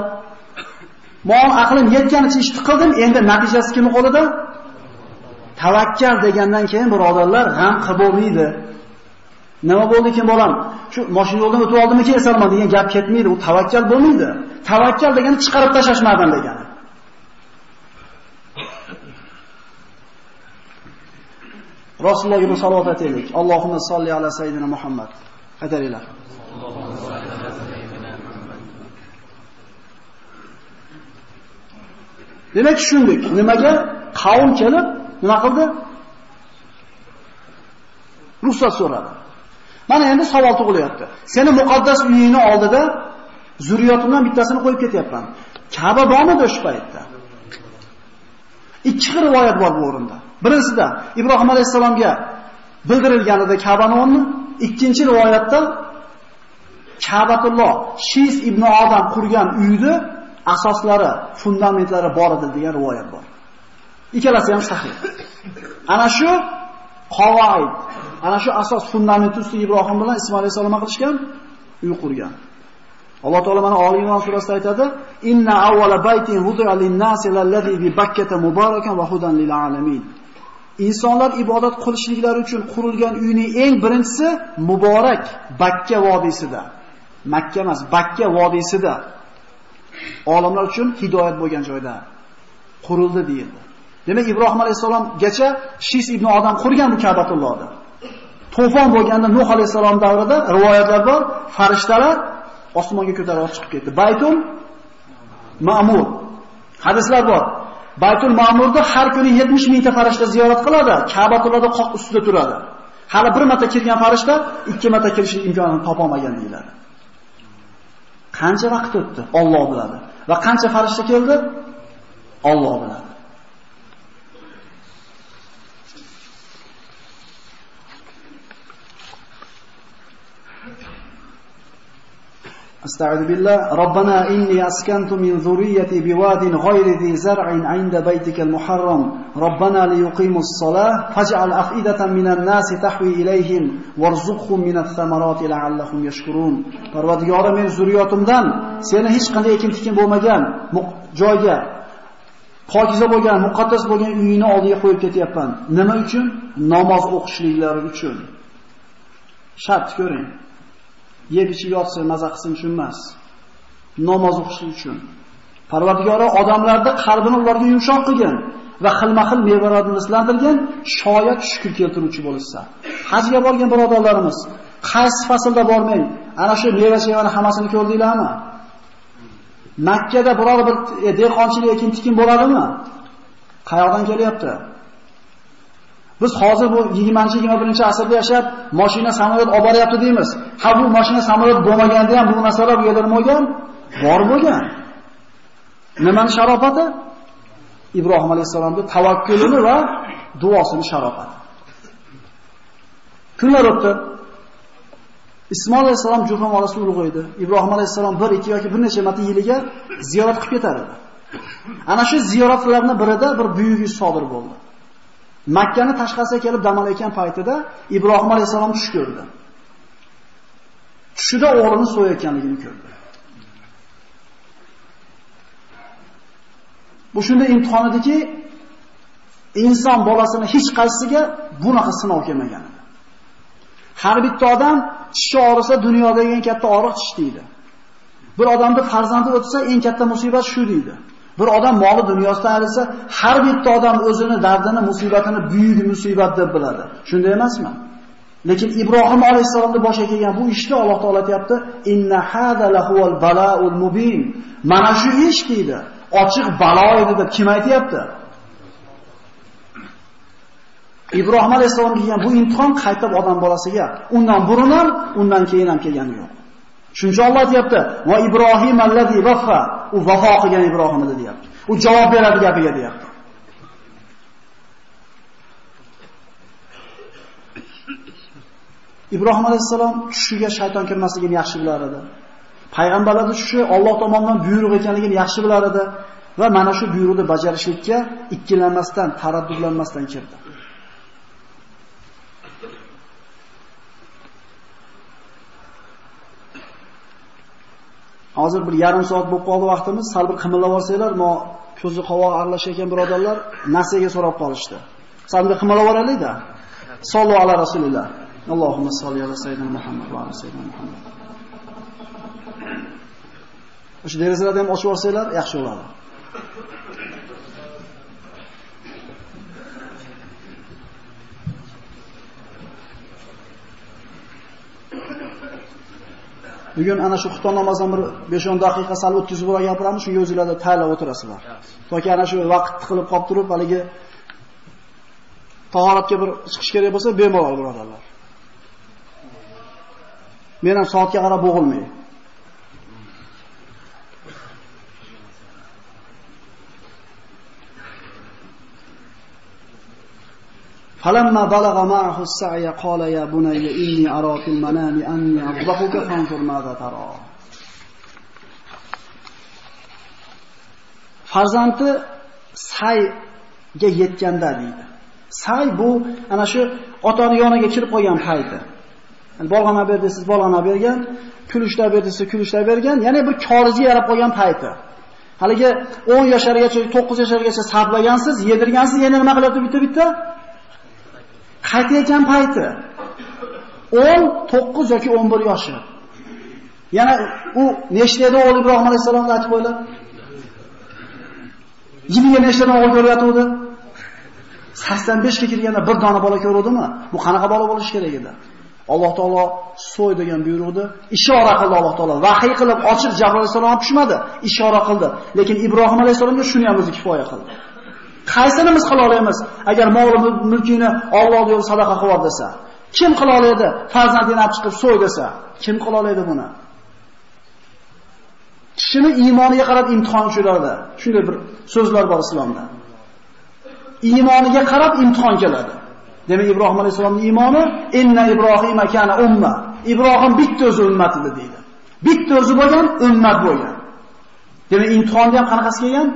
[SPEAKER 1] mol aqlim yetganicha ishni qildim, endi natijasi kimni qo'lida? Tavakkal degandan keyin birodarlar g'am qilib bo'lmaydi. Nima bo'ldi ekan bolam? Shu moshina yo'ldan o'tib oldimmi kesaman degan gap ketmaydi. U tavakkal bo'lmaydi. Tavakkal degani chiqarib tashlashmadan degani. Rasulullohga bir salovat aytaylik. Allohumma solli ala sayyidina Muhammad. Aytayliklar. Demak tushundik. Nimaga qavm kelib nima qildi? Ruxsat so'radi. Mana endi savol tug'ilyapti. Seni muqaddas uyingni oldida zurriyotimdan bittasini qo'yib ketyapman. Ka'ba bormi o'sha paytda? Ikki xil rivoyat bor bu o'rinda. Birinchisida Ibrohim alayhisalomga bildirilganida Ka'bani o'rni, ikkinchi rivoyatda Ka'batulloh Shis ibn Odam qurgan uyni asoslari, fundamentlari bor edi degan rivoyat bor. Ikkalasi ham sahih. Ana shu qavoid, ana shu asos fundament ustiga Ibrohim bilan Ismoil alayhisalom qilishgan, uy qurgan. Alloh taolo mana Oli Imron surasida aytadi: "Inna awwala baytin wudi'a lin-nasi allazi bi Bakkata mubarakan va hudan lil alamin." Insonlar ibodat qilishliklari uchun qurilgan uyning eng birinchisi muborak Bakka vodiysida. Makka emas, Bakka vodiysida. Olimlar uchun hidoyat bo'lgan joyda qurildi deyildi. Demak, Ibrohim alayhisalomgacha Shis ibn Odam qurgan bu Ka'batullohni. To'fon bo'lganda Nuh alayhisalom davrida rivoyatlar bor, farishtalar osmonga ko'tarilib chiqib ketdi. Baytul Ma'mur. Hadislar bor. Baytul Ma'murda har kuni 70 mingta farishta ziyorat qiladi, Ka'batullohda qoq ustida turadi. Hali bir marta kirgan farishta ikki marta kirish imkonini topa olmagan deyiladi. Qancha vaqt o'tdi? Alloh biladi. Va qancha farishta keldi? Alloh biladi. استعذ بالله ربنا إني أسكنت من ذريتي بواد غير ذي زرع عند بيتك المحرم ربنا ليقيموا الصلاة فاجعل أفئدة من الناس تحوي إليهم وارزقهم من الثمرات لعلهم يشكرون Parvardigori men zurriyotimdan seni hech qanday ekin tikin bo'lmagan joyga pokiza bo'lgan, muqaddas bo'lgan uyingni oldiga qo'yib ketyapman. Nima uchun? Namoz o'qishliklari uchun. Shart ko'ring. Yeb ichib yotsin, maza qilsin uchun emas. Namoz o'qish uchun. Parvardigori odamlarni qalbini ularga yumshoq qilgan va xilma-xil mevalarni rislantirgan, shoyat shukr keltiruvchi bo'lsa. Hajga borgan birodarlarimiz, qaysi faslda bormang, ana shu meva-chevani hammasini ko'rdinglarmi? Makkada biror bir e, dehqonchilik ekin tikin bo'ladimi? Qayoqdan kelyapti? Biz hozir bu 20-21-asrda yashab, mashina, samolyot olib boryapti deymiz. Ha bu mashina, samolyot bo'lmaganda ham bu narsalar bu yerda? Bor bo'lgan. Nimani sharofati? Ibrohim alayhisolamning tavakkulini va duosini sharofati. Kunlar o'tdi. Ismoil alayhisalom Juham orasida ulug' edi. Ibrohim alayhisalom 1, 2 yoki bir necha marta yiliga ziyorat qilib ketar edi. Ana shu ziyoratlarning birida bir buyuk ish sodir bo'ldi. Makkani tashqasiga kelib dam olayotgan paytida Ibrohim alayhisalom tush ko'rdi. Tushida o'g'lini so'yayotganligini ko'rdi. Bu shunday imtihon ediki, inson bolasini hech qaysisiga bunaqa sinov kelmagan edi. Har bitta odam tishi og'risa dunyodagi eng katta og'riq tish deydi. Bir odamda farzandi o'tsa eng katta musibat shu deydi. Bir odam moli dunyosidan alsa, har bitta odam o'zini dardini, musibatini buyuk musibat deb biladi. Shunday emasmi? Lekin Ibrohim alayhisalomning boshiga kelgan bu ishni Alloh taolo aytayapti, "Inna hada lahuval balaul mubin." Mana shu ish deydi, ochiq balo edi deb kim aytayapti? Ibrohim alayhisolam kelgan bu imtihon qaytib odam bolasiga undan burun ham, undan keyin ham kelgani yo'q. Shuncha Alloh aytibdi: "Va Ibrohim allazi vaffa." U vafo qilgan Ibrohim edi deyapti. U javob beradi gapiga deyapti. Ibrohim alayhisalom tushiga shayton kirmasligini yaxshi bilar edi. Payg'ambarlar tushi Alloh tomonidan buyruq ekanligini yaxshi bilar edi va mana shu buyruqni bajarishlikka ikkilanmasdan, taraddudlanmasdan kirdi. Hozir bir yarim soat bo'lib qoldi vaqtimiz. Sal bir qimillab olsanglar, mo ko'zi qovoq aralashgan birodarlar nasiyaga so'rab qolishdi. Sal bir qimillab olaylik-da. Sollu ala rasulillah. Allohumma solli ala sayyidina Muhammad va ala sayyidina Muhammad. O'sha derazalarni ham ochib olsanglar, yaxshi bo'ladi. Bugun ana shu xufton namozidan bir 5-10 daqiqa sal o'tkazib bo'lgan gapiramiz, shunga o'zingizlar tayyorlab o'tirasizlar. Toki ana shu vaqt tiqilib qolib turib, haligi tahoratga bir chiqish kerak bo'lsa, bemalol birodarlar. Men ham soatga qarab bo'g'ilmay. فلما بلغ معه السعي قال يا بني إني أرى في المنام أني أذبحك فانظر ماذا ترى farzandi sayga yetganda deydi. Say bu ana shu otani yoniga kirib qolgan payti. Yani bolg'ana ber desiz, bolg'ana bergan, kulishlar ber desiz, kulishlar bergan, ya'ni bir korizga yarab qolgan payti. Haligi 10 yoshargacha, 9 yoshargacha sablagansiz, yedirgansiz, yana nima qilyapti bitta-bitta? qaytayotgan payti 19 yoki 11 yoshi. Yana u nechta edi o'g'li Ibrohim alayhisalomga aytib qo'ylar. Yiliga nechtadan o'g'il ko'ryapti? 85 ga kirganda bir dona bola ko'rdimi? Bu qanaqa bola bo'lishi kerak edi? Alloh taolo so'y degan buyruqni ishora qildi Alloh taolo. Vahiy qilib ochiq Jabroil alayhisalom tushmadi, ishora qildi. Lekin Ibrohim alayhisalomga shuni ham o'zi kifoya qildi. Qaysini biz qila olamiz agar mol mulkini Alloh yo'l sadaqa qilib desa? Kim qila oladi? Farzandini olib chiqib so'y desa, kim qila oladi buni? Kishini iymoniga qarab imtihon tushiradi. Shunday bir so'zlar bor islomda. Iymoniga qarab imtihon keladi. Demak, Ibrohim alayhisolamning iymoni inna Ibrohima kana umma. Ibrohim bitta o'zi ummat edi deydi. Bitta o'zi bo'lgan ummat bo'lgan. Demak, imtihonda ham qanaqasi kelgan?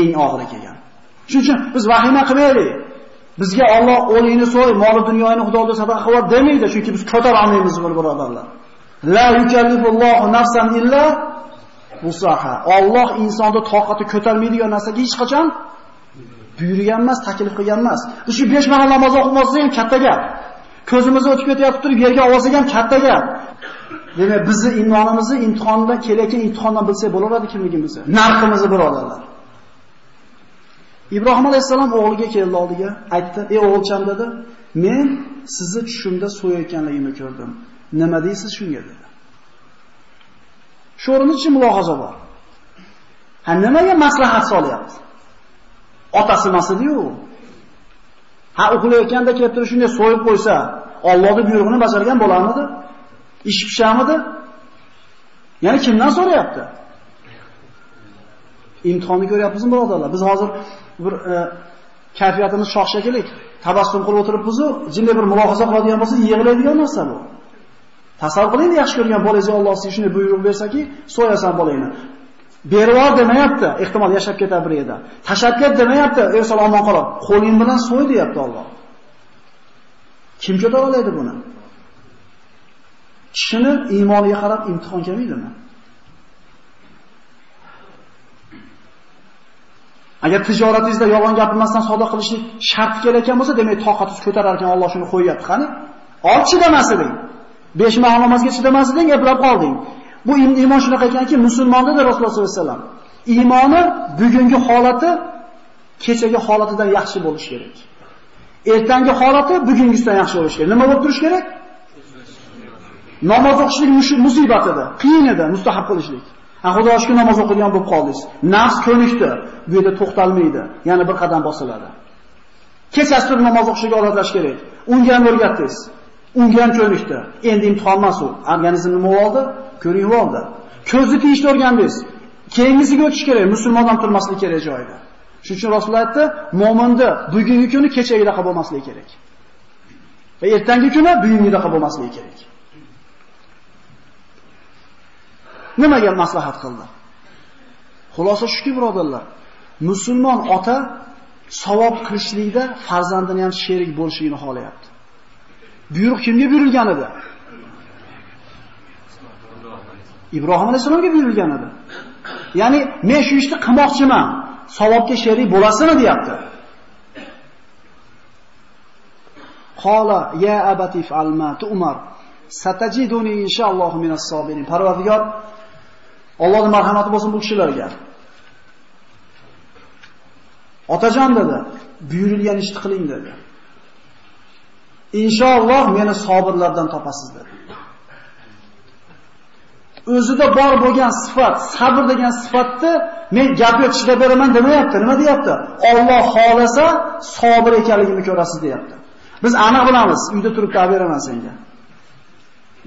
[SPEAKER 1] Eng og'iri kelgan. Shuning uchun biz vahima qilmaylik. Bizga Alloh o'lingni so'y, mol dunyoni Xudoga sadaqa qilib demaydi, chunki biz ko'tara olmaymiz bu birodarlar. La yukallifullohu nafsan illa wusaha. Alloh insonni toqati ko'tarmaydigan narsaga hech qachon buyurgan emas, taklif qilgan emas. Shu 5 mahal namoz o'qimasa ham katta gap. Ko'zimizni o'tib ketyapti turib yerga ovoziga ham katta gap. Demak, bizni iymonimizni imtihondan kelayotgan imtihondan bilsak bo'laveradi kimligimizni. Narximizni birodarlar. Ibrohim alayhisalom o'g'liga keldi oldiga, aytdi: "Ey o'g'ilcham" dedi, "Men sizni tushimda so'yayotganligimni ko'rdim. Nima deysiz shunga?" dedi. Shu o'rinda chi mulohaza bor. Ha nimaga maslahat solyapti? Otasi emasdi-yu. Ha uxlayotganda kelib turib shunday so'yib qo'ysa, Allohning buyrug'ini bajargan bo'larmidi? Ish pishamidi? Ya'ni kimdan so'rayapti? imtihonni ko'ryapmizmi birodarlar? Biz hozir bir e, kayfiyatimiz shoh tabassum qilib o'tiribmiz-ku, jinday bir mulohaza qiladigan bo'lsa, yig'laydigan narsa bu. Tasavvur qiling, yaxshi ko'rgan bolangizni Alloh sizga shunday buyruq bersaki, so'yasan bolangni. Berib demayapti, ehtimol yashab ketar bir yerda. Tashab ket demayapti, ey salomon qolib, qo'ling bilan so'y deyapti Alloh. Kim ko'tara oladi buni? Kishini iymoniga qarab imtihon kelmaydimi? Agar tijoratingizda yolg'on gapirmasdan savdo qilishni shart kelayotgan bo'lsa, demak toqatingiz ko'tarar ekan Alloh shuni qo'yyapti. Qani? Ol chidamas eding. 5 mahal namozga chidamas gaplab eplab qolding. Bu iymon shunaqa ekanki, musulmonda da Rasululloh sollallohu alayhi vasallam iymoni bugungi holati kechagi holatidan yaxshi bo'lishi kerak. Ertangi holati bugungisidan yaxshi bo'lishi kerak. Nima bo'lib turish kerak? Namoz o'qishlik musibat edi, qiyin edi mustahab qilishlik. Ha xudo shukr namoz o'qigan bo'lib qoldingiz. Nafs ko'nikdi, bu yerda to'xtalmaydi, yana bir qadam bosiladi. Kechasi turib namoz o'qishga odatlash kerak. Unga ham o'rgatdingiz. Unga ham ko'nikdi. Endi imtihon emas u. Organizm nima oldi? Ko'rib oldi. Ko'zni tiyishni o'rgandingiz. Keyingisiga o'tish kerak, musulmon odam turmaslik kerak joyida. Shuning uchun Rasululloh aytdi, mo'minda bugungi kuni kechagidaqa bo'lmasligi kerak. Va ertangi kuni bugungidaqa bo'lmasligi kerak. Nimaga maslahat qildi? Xulosa shuki, birodarlar, musulmon ota savob qilishlikda farzandini ham sherik bo'lishini xohlayapti. Buyruq kimga buyurilgan edi? Ibrohim alayhisolamga buyurilgan edi. Ya'ni men shu ishni qilmoqchiman, savobga sherik bo'lasizmi deyapti. Qola ya abati almat tu'mar satajiduni inshaallohu minas sobirin. Parvardigor Allohning marhamati bo'lsin bu kishilarga. Otajon dedi, buyurilgan ishni qiling dedi. Inshaalloh meni sabrlardan topasiz dedi. O'zida bor bo'lgan sifat, sabr degan sifatni men gapga chidab beraman demayapti. Nima deyapti? Alloh xolasa sabr ekanligimni ko'rasiz deyapti. Biz aniq bilamiz, uyda turib ta'bir beraman senga.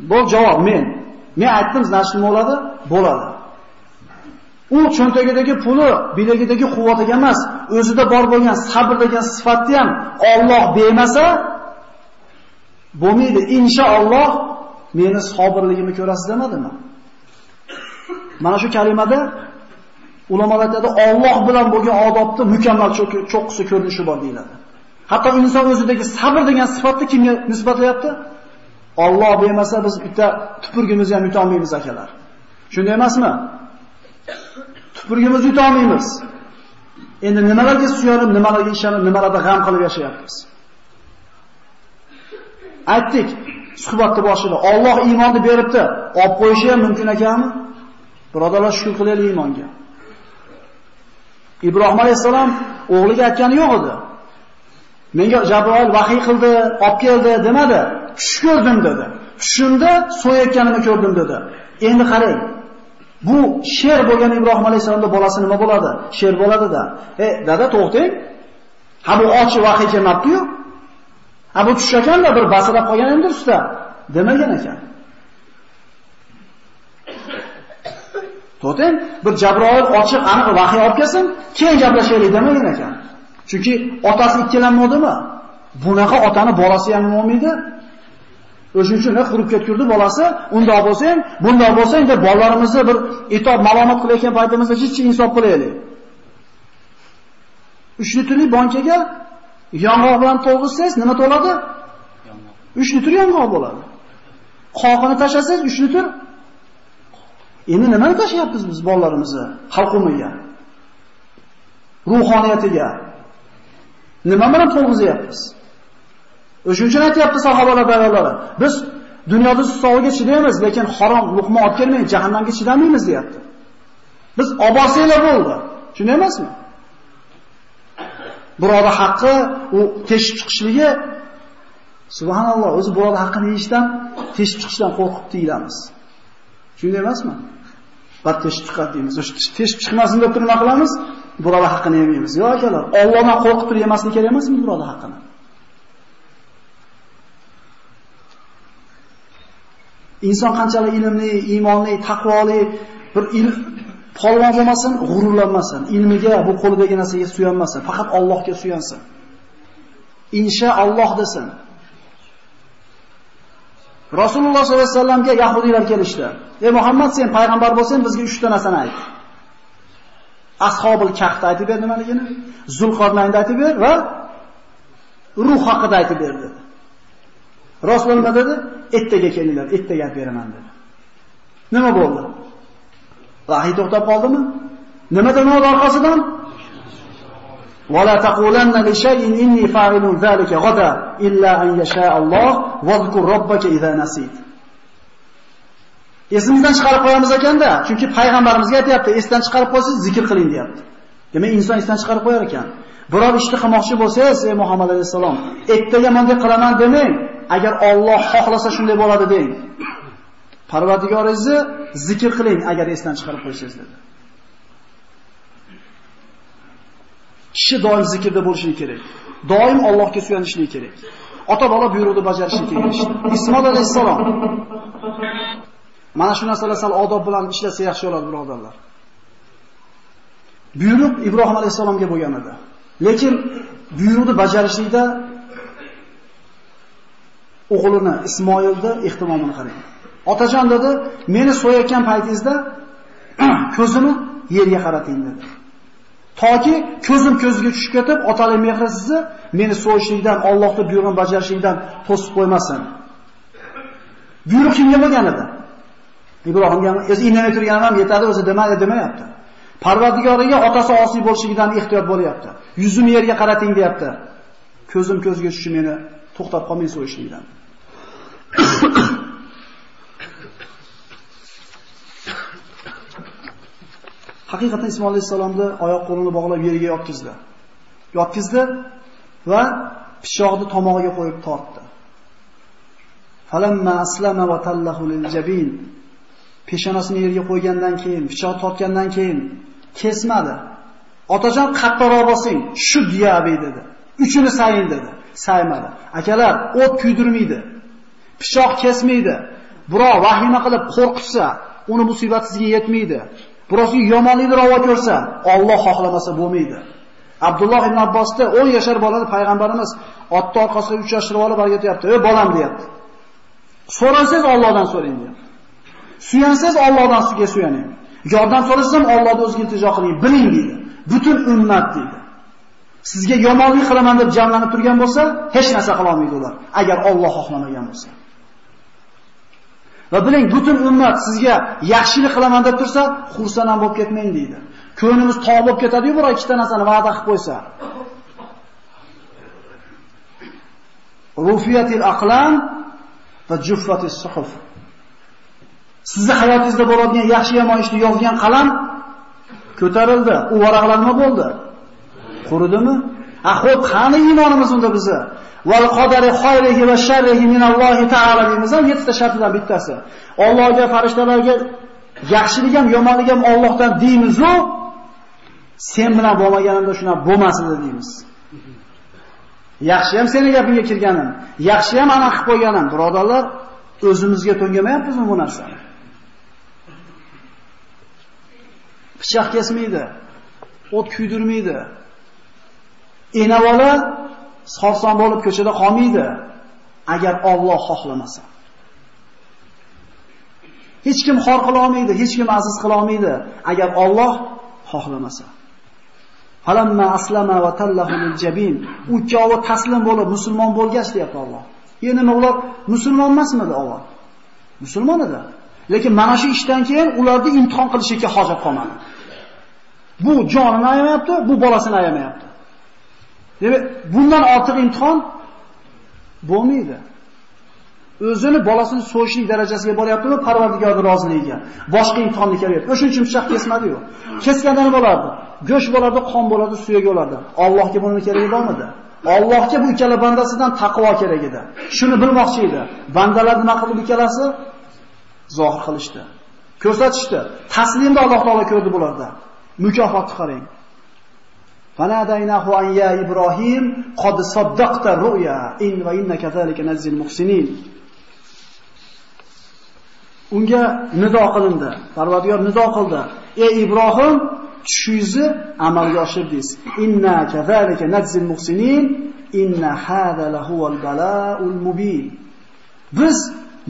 [SPEAKER 1] Bu javob men. Men aytdim, значит nima bo'ladi? Bo'ladi. U cho'ntagidagi puli, bilagidagi quvvatiga emas, o'zida bor bo'lgan sabr degan sifatni ham Alloh bermasa, bo'lmaydi. Inshaalloh meni sabrligimni ko'rasiz demadimi? Mana shu kalimada ulamolar aytadi, Alloh bilan bo'lgan odobni mukammal cho'qqisi ko'rinishi bor deyiladi. Hatto inson o'zidagi sabr degan sifatni kimga nisbatlayapti? Alloh bermasa biz bitta tupurgimizni ham yuta olmaymiz akalar. Shunday emasmi? Supurgimizni yutolmaymiz. Endi nimalarga suyanib, nimalarga ishonib, nimalarda g'am qilib yashayapmiz? Aytdik suhbatni boshida, Alloh iymonni beribdi, olib qo'yishi ham mumkin ekanmi? Birodarlar shukr qilaylik iymonga. Ibrohim alayhisalom o'g'liga aytgani yo'q edi. Menga Jabroil vahiy qildi, olib keldi demadi. Tush ko'rdim dedi. Tushimda so'yayotganimni ko'rdim dedi. Endi qarang. Bu sher bo'lgan Ibrohim alayhisalomda bolasi nima bo'ladi? Sher bo'ladi-da. E, dada to'xting. Ha bu ochi vahiy kelmabdi-yu. Ha bu tush ekanda bir basirab qolgan endi usta demagan ekan. To'xting, bir Jabroil ochiq aniq vahiy olib kelsin, keyin gaplashaylik demagan ekan. Chunki otasi ikkilanmadimi? Bunaqa otani bolasi ham olmaydi. O'shuning uchun qurib ketgurdi bolasi, undoq bo'lsang, bundoq bo'lsang deb bolalarimizni bir itob malomat qilayotgan paytimizda hech insof qilaylik. 3 litrli bankaga yong'oq bilan to'lg'izsangiz nima to'ladi? Yong'oq. 3 litr yong'oq bo'ladi. Qoqini tashlasangiz 3 litr Endi nimani tashlayapmiz biz bolalarimizni xalqumiga? Ruhoniyatiga. Nima bilan to'g'rizyapmiz? O'shuning uchun aytyapti sahobalar bayonlari. Biz dunyoda sog'iga chidaymiz, lekin harom luqma olib kelmay jahannamga chidamaymiz deyapti. Biz obosanglar bo'ldi. Shunday emasmi? Biroda haqqi u teshib chiqishligi subhanalloh, o'zi biroda haqqini yeyishdan, teshib chiqishdan qo'rqib deyilamiz. Shunday emasmi? Bad teshib chiqadi deymiz. O'sha teshib chiqmasin deb turib nima qilamiz? Biroda haqqini yemaymiz. Yo'q akalar, Allohdan qo'rqib turib yemaslik kerak emasmi biroda haqqini? Inson qanchalik ilmli, iymonli, taqvoli, bir ilm polvon bo'lmasin, g'ururlanmasin, ilmiga, bu qo'lidagi narsaga suyanmasin, faqat Allohga suyansin. Insha Alloh desin. Rasululloh sollallohu alayhi vasallamga yahudiylar kelishdi. "Ey Muhammad, sen payg'ambar bo'lsang, bizga 3 ta narsani ayt." Ashobul kahfni aytib ber nimaligini, Zulqarnaynni aytib ber va ruh haqida aytib ber dedi. Rasululloh nima dedi? Ertaga kelinglar, ertaga aytib beraman dedi. Nima bo'ldi? Vahiy to'xtab qoldimi? Nima demadi orqasidan? ولا تقولن لشيء إني فاعل ذلك غدا إلا أن يشاء الله واذكر ربك إذا نسيت Esimizdan chiqarib qo'yamiz ekanda, chunki payg'ambarimizga aytayapti, esdan chiqarib qo'ysangiz zikr qiling deyapti. Demak, inson esdan chiqarib qo'yar ekan. Biror ishni qilmoqchi bo'lsangiz, ey Muhammad alayhisalom, ertaga bunday qilaman demang, agar Alloh xohlasa shunday bo'ladi deng. Parvardigoringizni zikr qiling agar esdan chiqarib qo'ysangiz dedi. Kishi doim zikrda bo'lishi kerak. Doim Allohga suyanishligi kerak. Ota-bola buyrug'ini bajarishi kerak. Ismoil alayhisalom Mana shu narsalar sal odob bilan ishlasa yaxshi bo'ladi, birodarlar. Buyruq Ibrohim alayhisalomga bo'lgan edi. Lekin buyruqni bajarishlikda o'g'lini Ismoilni ehtimomini qarang. Otajon dedi, meni so'yayotgan paytingizda ko'zini yerga qarating dedi. Toki ko'zim ko'ziga tushib ketib, otalik mehri sizni meni so'yishlikdan, Allohning buyrug'ini bajarishingdan to'sib qo'ymasin. Buyruq kimga bo'lgan edi? Ibrohimga o'zi indamay turganim ham yetadi, o'zi demadi, demayapti. Parvardigoriga otasi osiy bo'lishligidan ehtiyot bo'lyapti. Yuzim yerga qarating deyapti. Ko'zim ko'zga tushib meni to'xtab qolmay so'yishlikdan. Haqiqatan Ismoil alayhisalomni oyoq qo'lini bog'lab yerga yotqizdi. Yotqizdi va pishoqni tomog'iga qo'yib tortdi. Falamma aslama va tallahu liljabin. Peshonasini yerga qo'ygandan keyin, pichoq tortgandan keyin kesmadi. Otajon qattiqroq bosing, shu diyabi dedi. Uchini sayin dedi. Saymadi. Akalar, o't kuydirmaydi. Pichoq kesmaydi. Biroq vahima qilib qo'rqitsa, uni musibat sizga yetmaydi. Biroq yomonlikni ravo ko'rsa, Alloh xohlamasa bo'lmaydi. Abdulloh ibn Abbosda 10 yashar bolani payg'ambarimiz otni orqasiga uchrashtirib olib o'rgatyapti. "Ey bolam" deyapti. So'rasangiz Allohdan so'rang deyapti. Suyansangiz Allohdan sizga suyaning. Yordam so'rasangiz Allohdan o'zingiz iltijo qiling, biling deydi. Butun ummat deydi. Sizga yomonlik qilaman deb jamlanib turgan bo'lsa, hech narsa qila olmaydi ular, agar Alloh xohlamagan bo'lsa. Va biling, butun ummat sizga yaxshilik qilaman deb tursa, xursand ham bo'lib ketmang deydi. Ko'nglimiz tog' bo'lib ketadi-yu, bir ikkita narsani va'da qilib qo'ysa. Rufiyatil aqlam va juffatis suhuf. Sizni hayotingizda bo'ladigan yaxshi yomon ishni yozgan qalam ko'tarildi. U varaqlar nima bo'ldi? Quridimi? Ha, xo'p, qani iymonimiz unda bizni? Val qadari xayrihi va sharrihi min Alloh taala deymiz 7 ta shartdan bittasi. Allohga, farishtalarga yaxshilik ham, yomonlik ham Allohdan deymiz-u, sen bilan bo'lmaganimda shuna bo'lmasdi deymiz. Yaxshi ham seni gapingga kirganim, yaxshi ham ana qilib qo'yganim, birodarlar, o'zimizga to'ngamayapmizmi bu narsani? Pichoq kesmaydi, o't kuydirmaydi. Enavola sorson bo'lib ko'chada qolmaydi agar Alloh xohlamasa. Hech kim xor qila olmaydi, hech kim aziz qila olmaydi agar Alloh xohlamasa. Falamma aslama va tallahu liljabin. Ikkovi taslim bo'lib musulmon bo'lgach deyapti Alloh. Endi nima ular musulmon emasmidi avval? Musulmon edi. Lekin mana shu ishdan keyin ularni imtihon qilishga hojat qolmadi. Bu jonini ayamayapti, bu bolasini ayamayapti. Demak, bundan ortiq imtihon bo'lmaydi. O'zini bolasini so'yishlik darajasiga boryaptimi Parvardigorning roziligiga. Boshqa imtihonni kelyapti. O'shuning uchun pichoq kesmadi-yu. Kesgandan nima bo'lardi? Go'sht bo'lardi, qon bo'ladi, suyak bo'ladi. Allohga buni keragi bormidi? Allohga bu ikkala bandasidan taqvo kerak edi. Shuni bilmoqchi edi. Bandalar nima qildi ikkalasi? Zohir qilishdi. Ko'rsatishdi. Taslimni Alloh taolo ko'rdi bularda. Mukofotni qarang. فناديناه أن يا إبراهيم قد صدقت الرؤيا إن وإن كذلك نجزي المحسنين unga nido qilindi. Parvardigor nido qildi. Ey Ibrohim, tushingizni amalga oshirdingiz. Inna kazalika najzil muhsinin, inna hada lahuval balaul mubin. Biz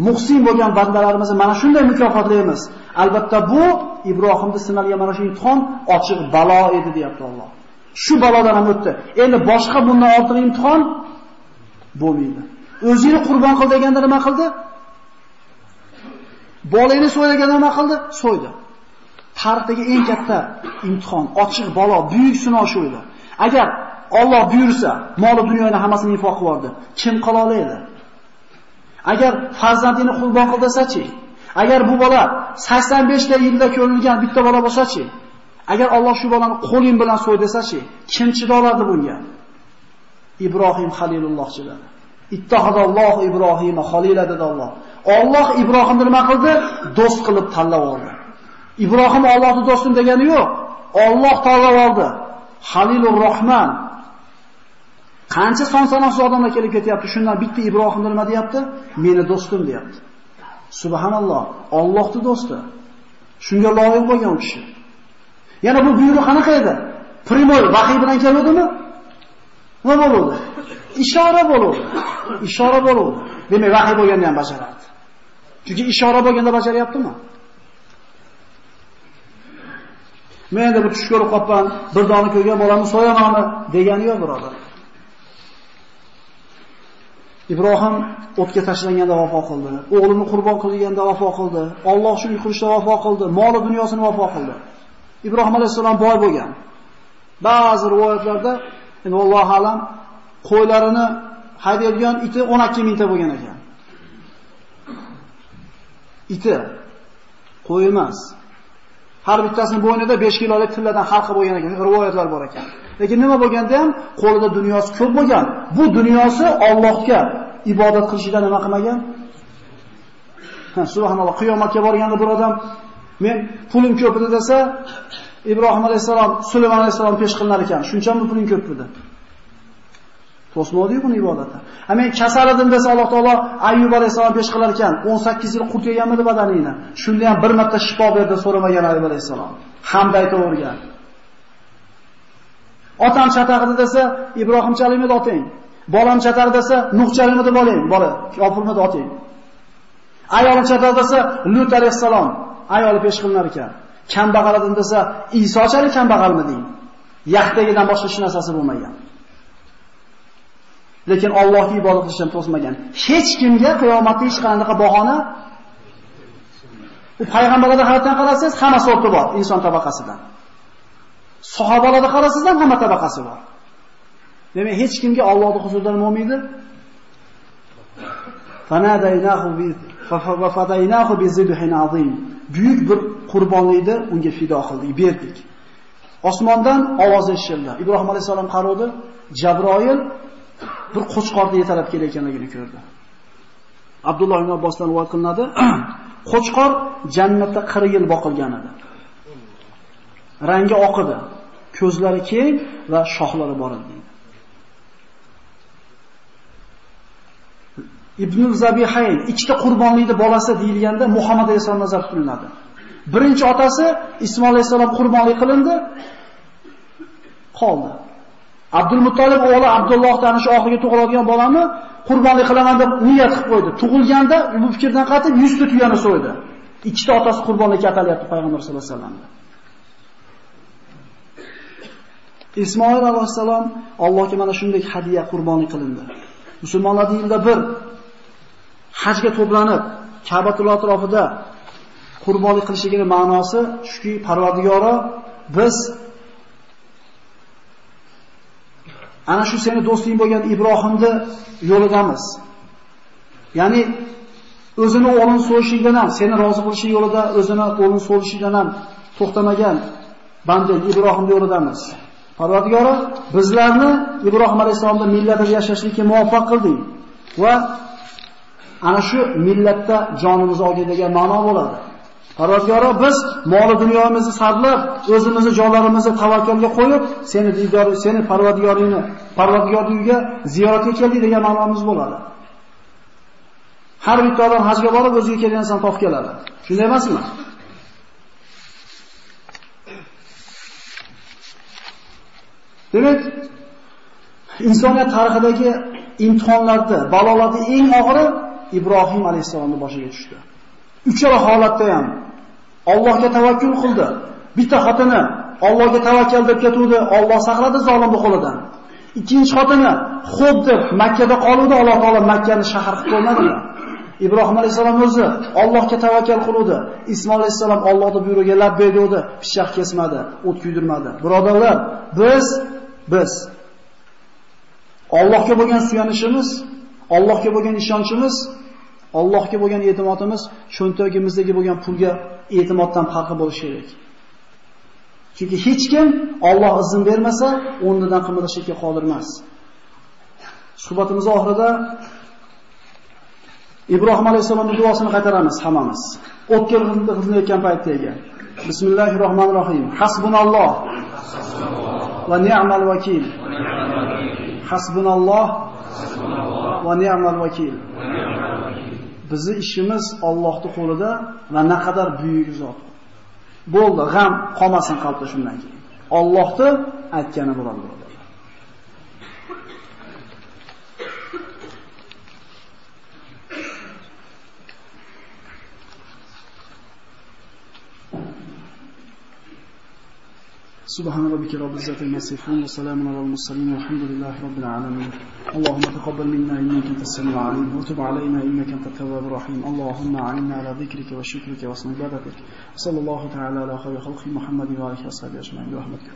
[SPEAKER 1] muhsin bo'lgan bandalarimizni mana shunday mukofotlaymiz. Albatta bu Ibrohimni sinalgan mana shu imtihon ochiq balo edi, deyapti Alloh. Shu balodan ham o'tdi. Endi boshqa bundan ortiq imtihon bo'lmaydi. O'zini qurbon qil deganda nima qildi? Bolangni so'ylaganda nima qildi? So'ydi. Tarixdagi eng katta imtihon, ochiq balo, buyuk sinov shu edi. Agar Alloh buyursa, moli dunyoni hammasini infoq qildi, kim qila oladi? Agar farzandini qurbon qildasa-chi? agar bu bola 85 ta yilda ko'rilgan bitta bola bo'lsa-chi, Agar Alloh shu bolani qo'ling bilan so'y desa-chi, kim chida oladi bunga? Ibrohim Halilulloh chidadi. Ittahadalloh Ibrohim xalila dedi Alloh. Alloh Ibrohimni nima qildi? Do'st qilib tanlab oldi. Ibrohim Allohning do'stim degani yo'q. Alloh tanlab oldi. Halilur Rahman. Qancha son sanoqsiz odamlar kelib ketyapti. Shundan bitta Ibrohimni nima deyapti? Meni do'stim deyapti. Subhanalloh, Allohning do'sti. Shunga loyiq bo'lgan kishi. Yana bu buyruq qanaqa edi? Primoy vahiy bilan keldimi? Nima bo'ldi? Ishora bo'ldi. Ishora bo'ldi. Demak, vahiy bo'lganda ham bajaradi. Chunki ishora bo'lganda bajaryaptimi? Men endi bu tush ko'rib qolgan, bir dona ko'rgan bolamni so'yamanmi degani yo'q, birodar. Ibrohim o'tga tashlanganda vafo qildi. O'g'lini qurbon qilganda vafo qildi. Alloh uchun qilishda vafo qildi. Moli dunyosini vafo qildi. Ibrohim alayhisalom boy bo'lgan. Ba'zi rivoyatlarda, endi Alloh alam, qo'ylarini haydaydigan iti 12 mingta bo'lgan ekan. Iti qo'y emas. Har bittasini bo'ynida 5 kilolik tilladan xalqi bo'lgan ekan, rivoyatlar bor ekan. Lekin nima bo'lganda ham qo'lida dunyosi ko'p bo'lgan. Bu dunyosi Allohga ibodat qilishidan nima qilmagan? Ha, subhanalloh, qiyomatga borganda bir odam men pulim ko'p edi desa, Ibrohim alayhisalom, Sulaymon alayhisalom pesh qilinar ekan. Shunchami puling ko'p edi? To'smadi buni ibodatda. A men kasal edim desa Alloh taolo Ayyub alayhisalom pesh qilar ekan. 18 yil qurt yeganmidi badaningni? Shunda ham bir marta shifo berdi so'ramagan Ayyub alayhisalom. Hamd aytavergan. Otam chataqdi desa, Ibrohimchalik edi oting. Bolam chataq desa, Nuh edi bolang, bola, yopilmadi oting. Ayolim chataq desa, Lut alayhisalom ayoli pesh qilinar ekan. Kambag'al edim desa, kambag'almi deying. Yaxtagidan boshqa hech narsasi bo'lmagan. Lekin Allohga ibodat qilishdan to'smagan. Hech kimga qiyomatda hech qanday bahona u payg'ambarlarga hayotdan qarasangiz, hamma sorti bor inson tabaqasidan. Sahobalarga qarasangiz ham hamma tabaqasi bor. Demak, hech kimga Allohning huzuridan bo'lmaydi. Fanadaynahu bi fa fadaynahu bi azim. Buyuk bir qurbonlikni unga fido qildik, berdik. Osmondan ovoz eshitildi. Ibrohim alayhisalom qaradi, Jabroil bir qo'chqorni yetalab kelayotganligini ko'rdi. Abdulloh ibn Abbosdan rivoyat qilinadi. Qo'chqor jannatda 40 yil boqilgan edi. Rangi oq edi, ko'zlari keng va shoxlari bor edi. Ibn Zabihayn ikkita qurbonlikni bolasi deyilganda Muhammad alayhisalom nazar tutiladi. Birinchi otasi Ismoil alayhisalom qurbonlik qilindi, qoldi. Abdul Muttolib o'g'li Abdullohdan tanish shu oxirgi tug'iladigan bolani qurbonlik qilaman deb niyat qilib qo'ydi. Tug'ilganda bu fikrdan qatib 100 ta tuyani so'ydi. Ikkita otasi qurbonlikka atalyapti payg'ambar sollallohu alayhi vasallam. Ismoil alayhisalom Allohga mana shunday hadiya qurbonlik qilindi. Musulmonlar dinida bir hajga to'planib Ka'batul atrofida qurbonlik qilishligining ma'nosi shuki Parvardigoro biz ana shu seni do'sting bo'lgan Ibrohimni yo'lidamiz. Ya'ni o'zini o'lim so'yishidan ham, seni rozi qilish yo'lida o'zini o'lim so'yishidan ham to'xtamagan banda Ibrohim yo'lidamiz. Parvardigoro bizlarni Ibrohim alayhisolamning millatida yashashlikka muvaffaq qilding va ana shu millatda jonimizni olgin degan ma'no bo'ladi. Parvardigoro biz moli dunyomizni sarflab, o'zimizni jonlarimizni tavakkalga qo'yib, seni diydor, seni Parvardigoringni, Parvardigorniga ziyoratga keldik degan ma'nomiz bo'ladi. Har bitta odam hajga borib o'ziga kelgan narsani topib keladi. Shunday emasmi? Demak, insoniyat tarixidagi imtihonlarda, balolarda eng og'iri Ibrohim alayhisolamning boshiga tushdi. Uchala holatda ham Allohga tavakkul qildi. Bitta xotini Allohga tavakkal deb ketuvdi, Alloh saqladi zolimni qo'lidan. Ikkinchi xotini xo'p deb Makka da qoluvdi, Alloh taolo Makkani shahar qilib qo'ymadi. Ibrohim alayhisalom o'zi Allohga tavakkal qiluvdi. Ismoil alayhisalom Allohning buyrug'iga labbay dedi, pishaq kesmadi, o't kuydirmadi. Birodarlar, biz biz Allohga bo'lgan suyanishimiz, Allohga bo'lgan ishonchimiz Allohga bo'lgan e'timodimiz cho'ntagimizdagi bo'lgan pulga e'timoddan farqi bo'lishi kerak. Chunki hech kim Alloh izn bermasa, o'rnidan qimirlashga qodir emas. Suhbatimiz oxirida Ibrohim alayhisolamning duosini qaytaramiz hammamiz. O'tkir qilinayotgan paytdagi. Bismillahirrohmanirrohim. rohmanir. Hasbunalloh va ni'mal vakil. Hasbunalloh va ni'mal vakil. Bizi ishimiz Allohning qo'lida va naqadar buyuk zot. Bo'ldi, g'am qolmasin qalbda shundan keyin. Allohni aytgani bo'ladi. سبحان ربك رب العزة عما يصفون وسلام على المرسلين والحمد لله رب العالمين. اللهم تقبل منا إنك أنت السميع العليم وتب علينا إنك أنت التواب الرحيم. اللهم أعنا على ذكرك وشكرك وحسن صلى الله تعالى على خير خلق محمد وعلى آله وصحبه أجمعين. برحمتك.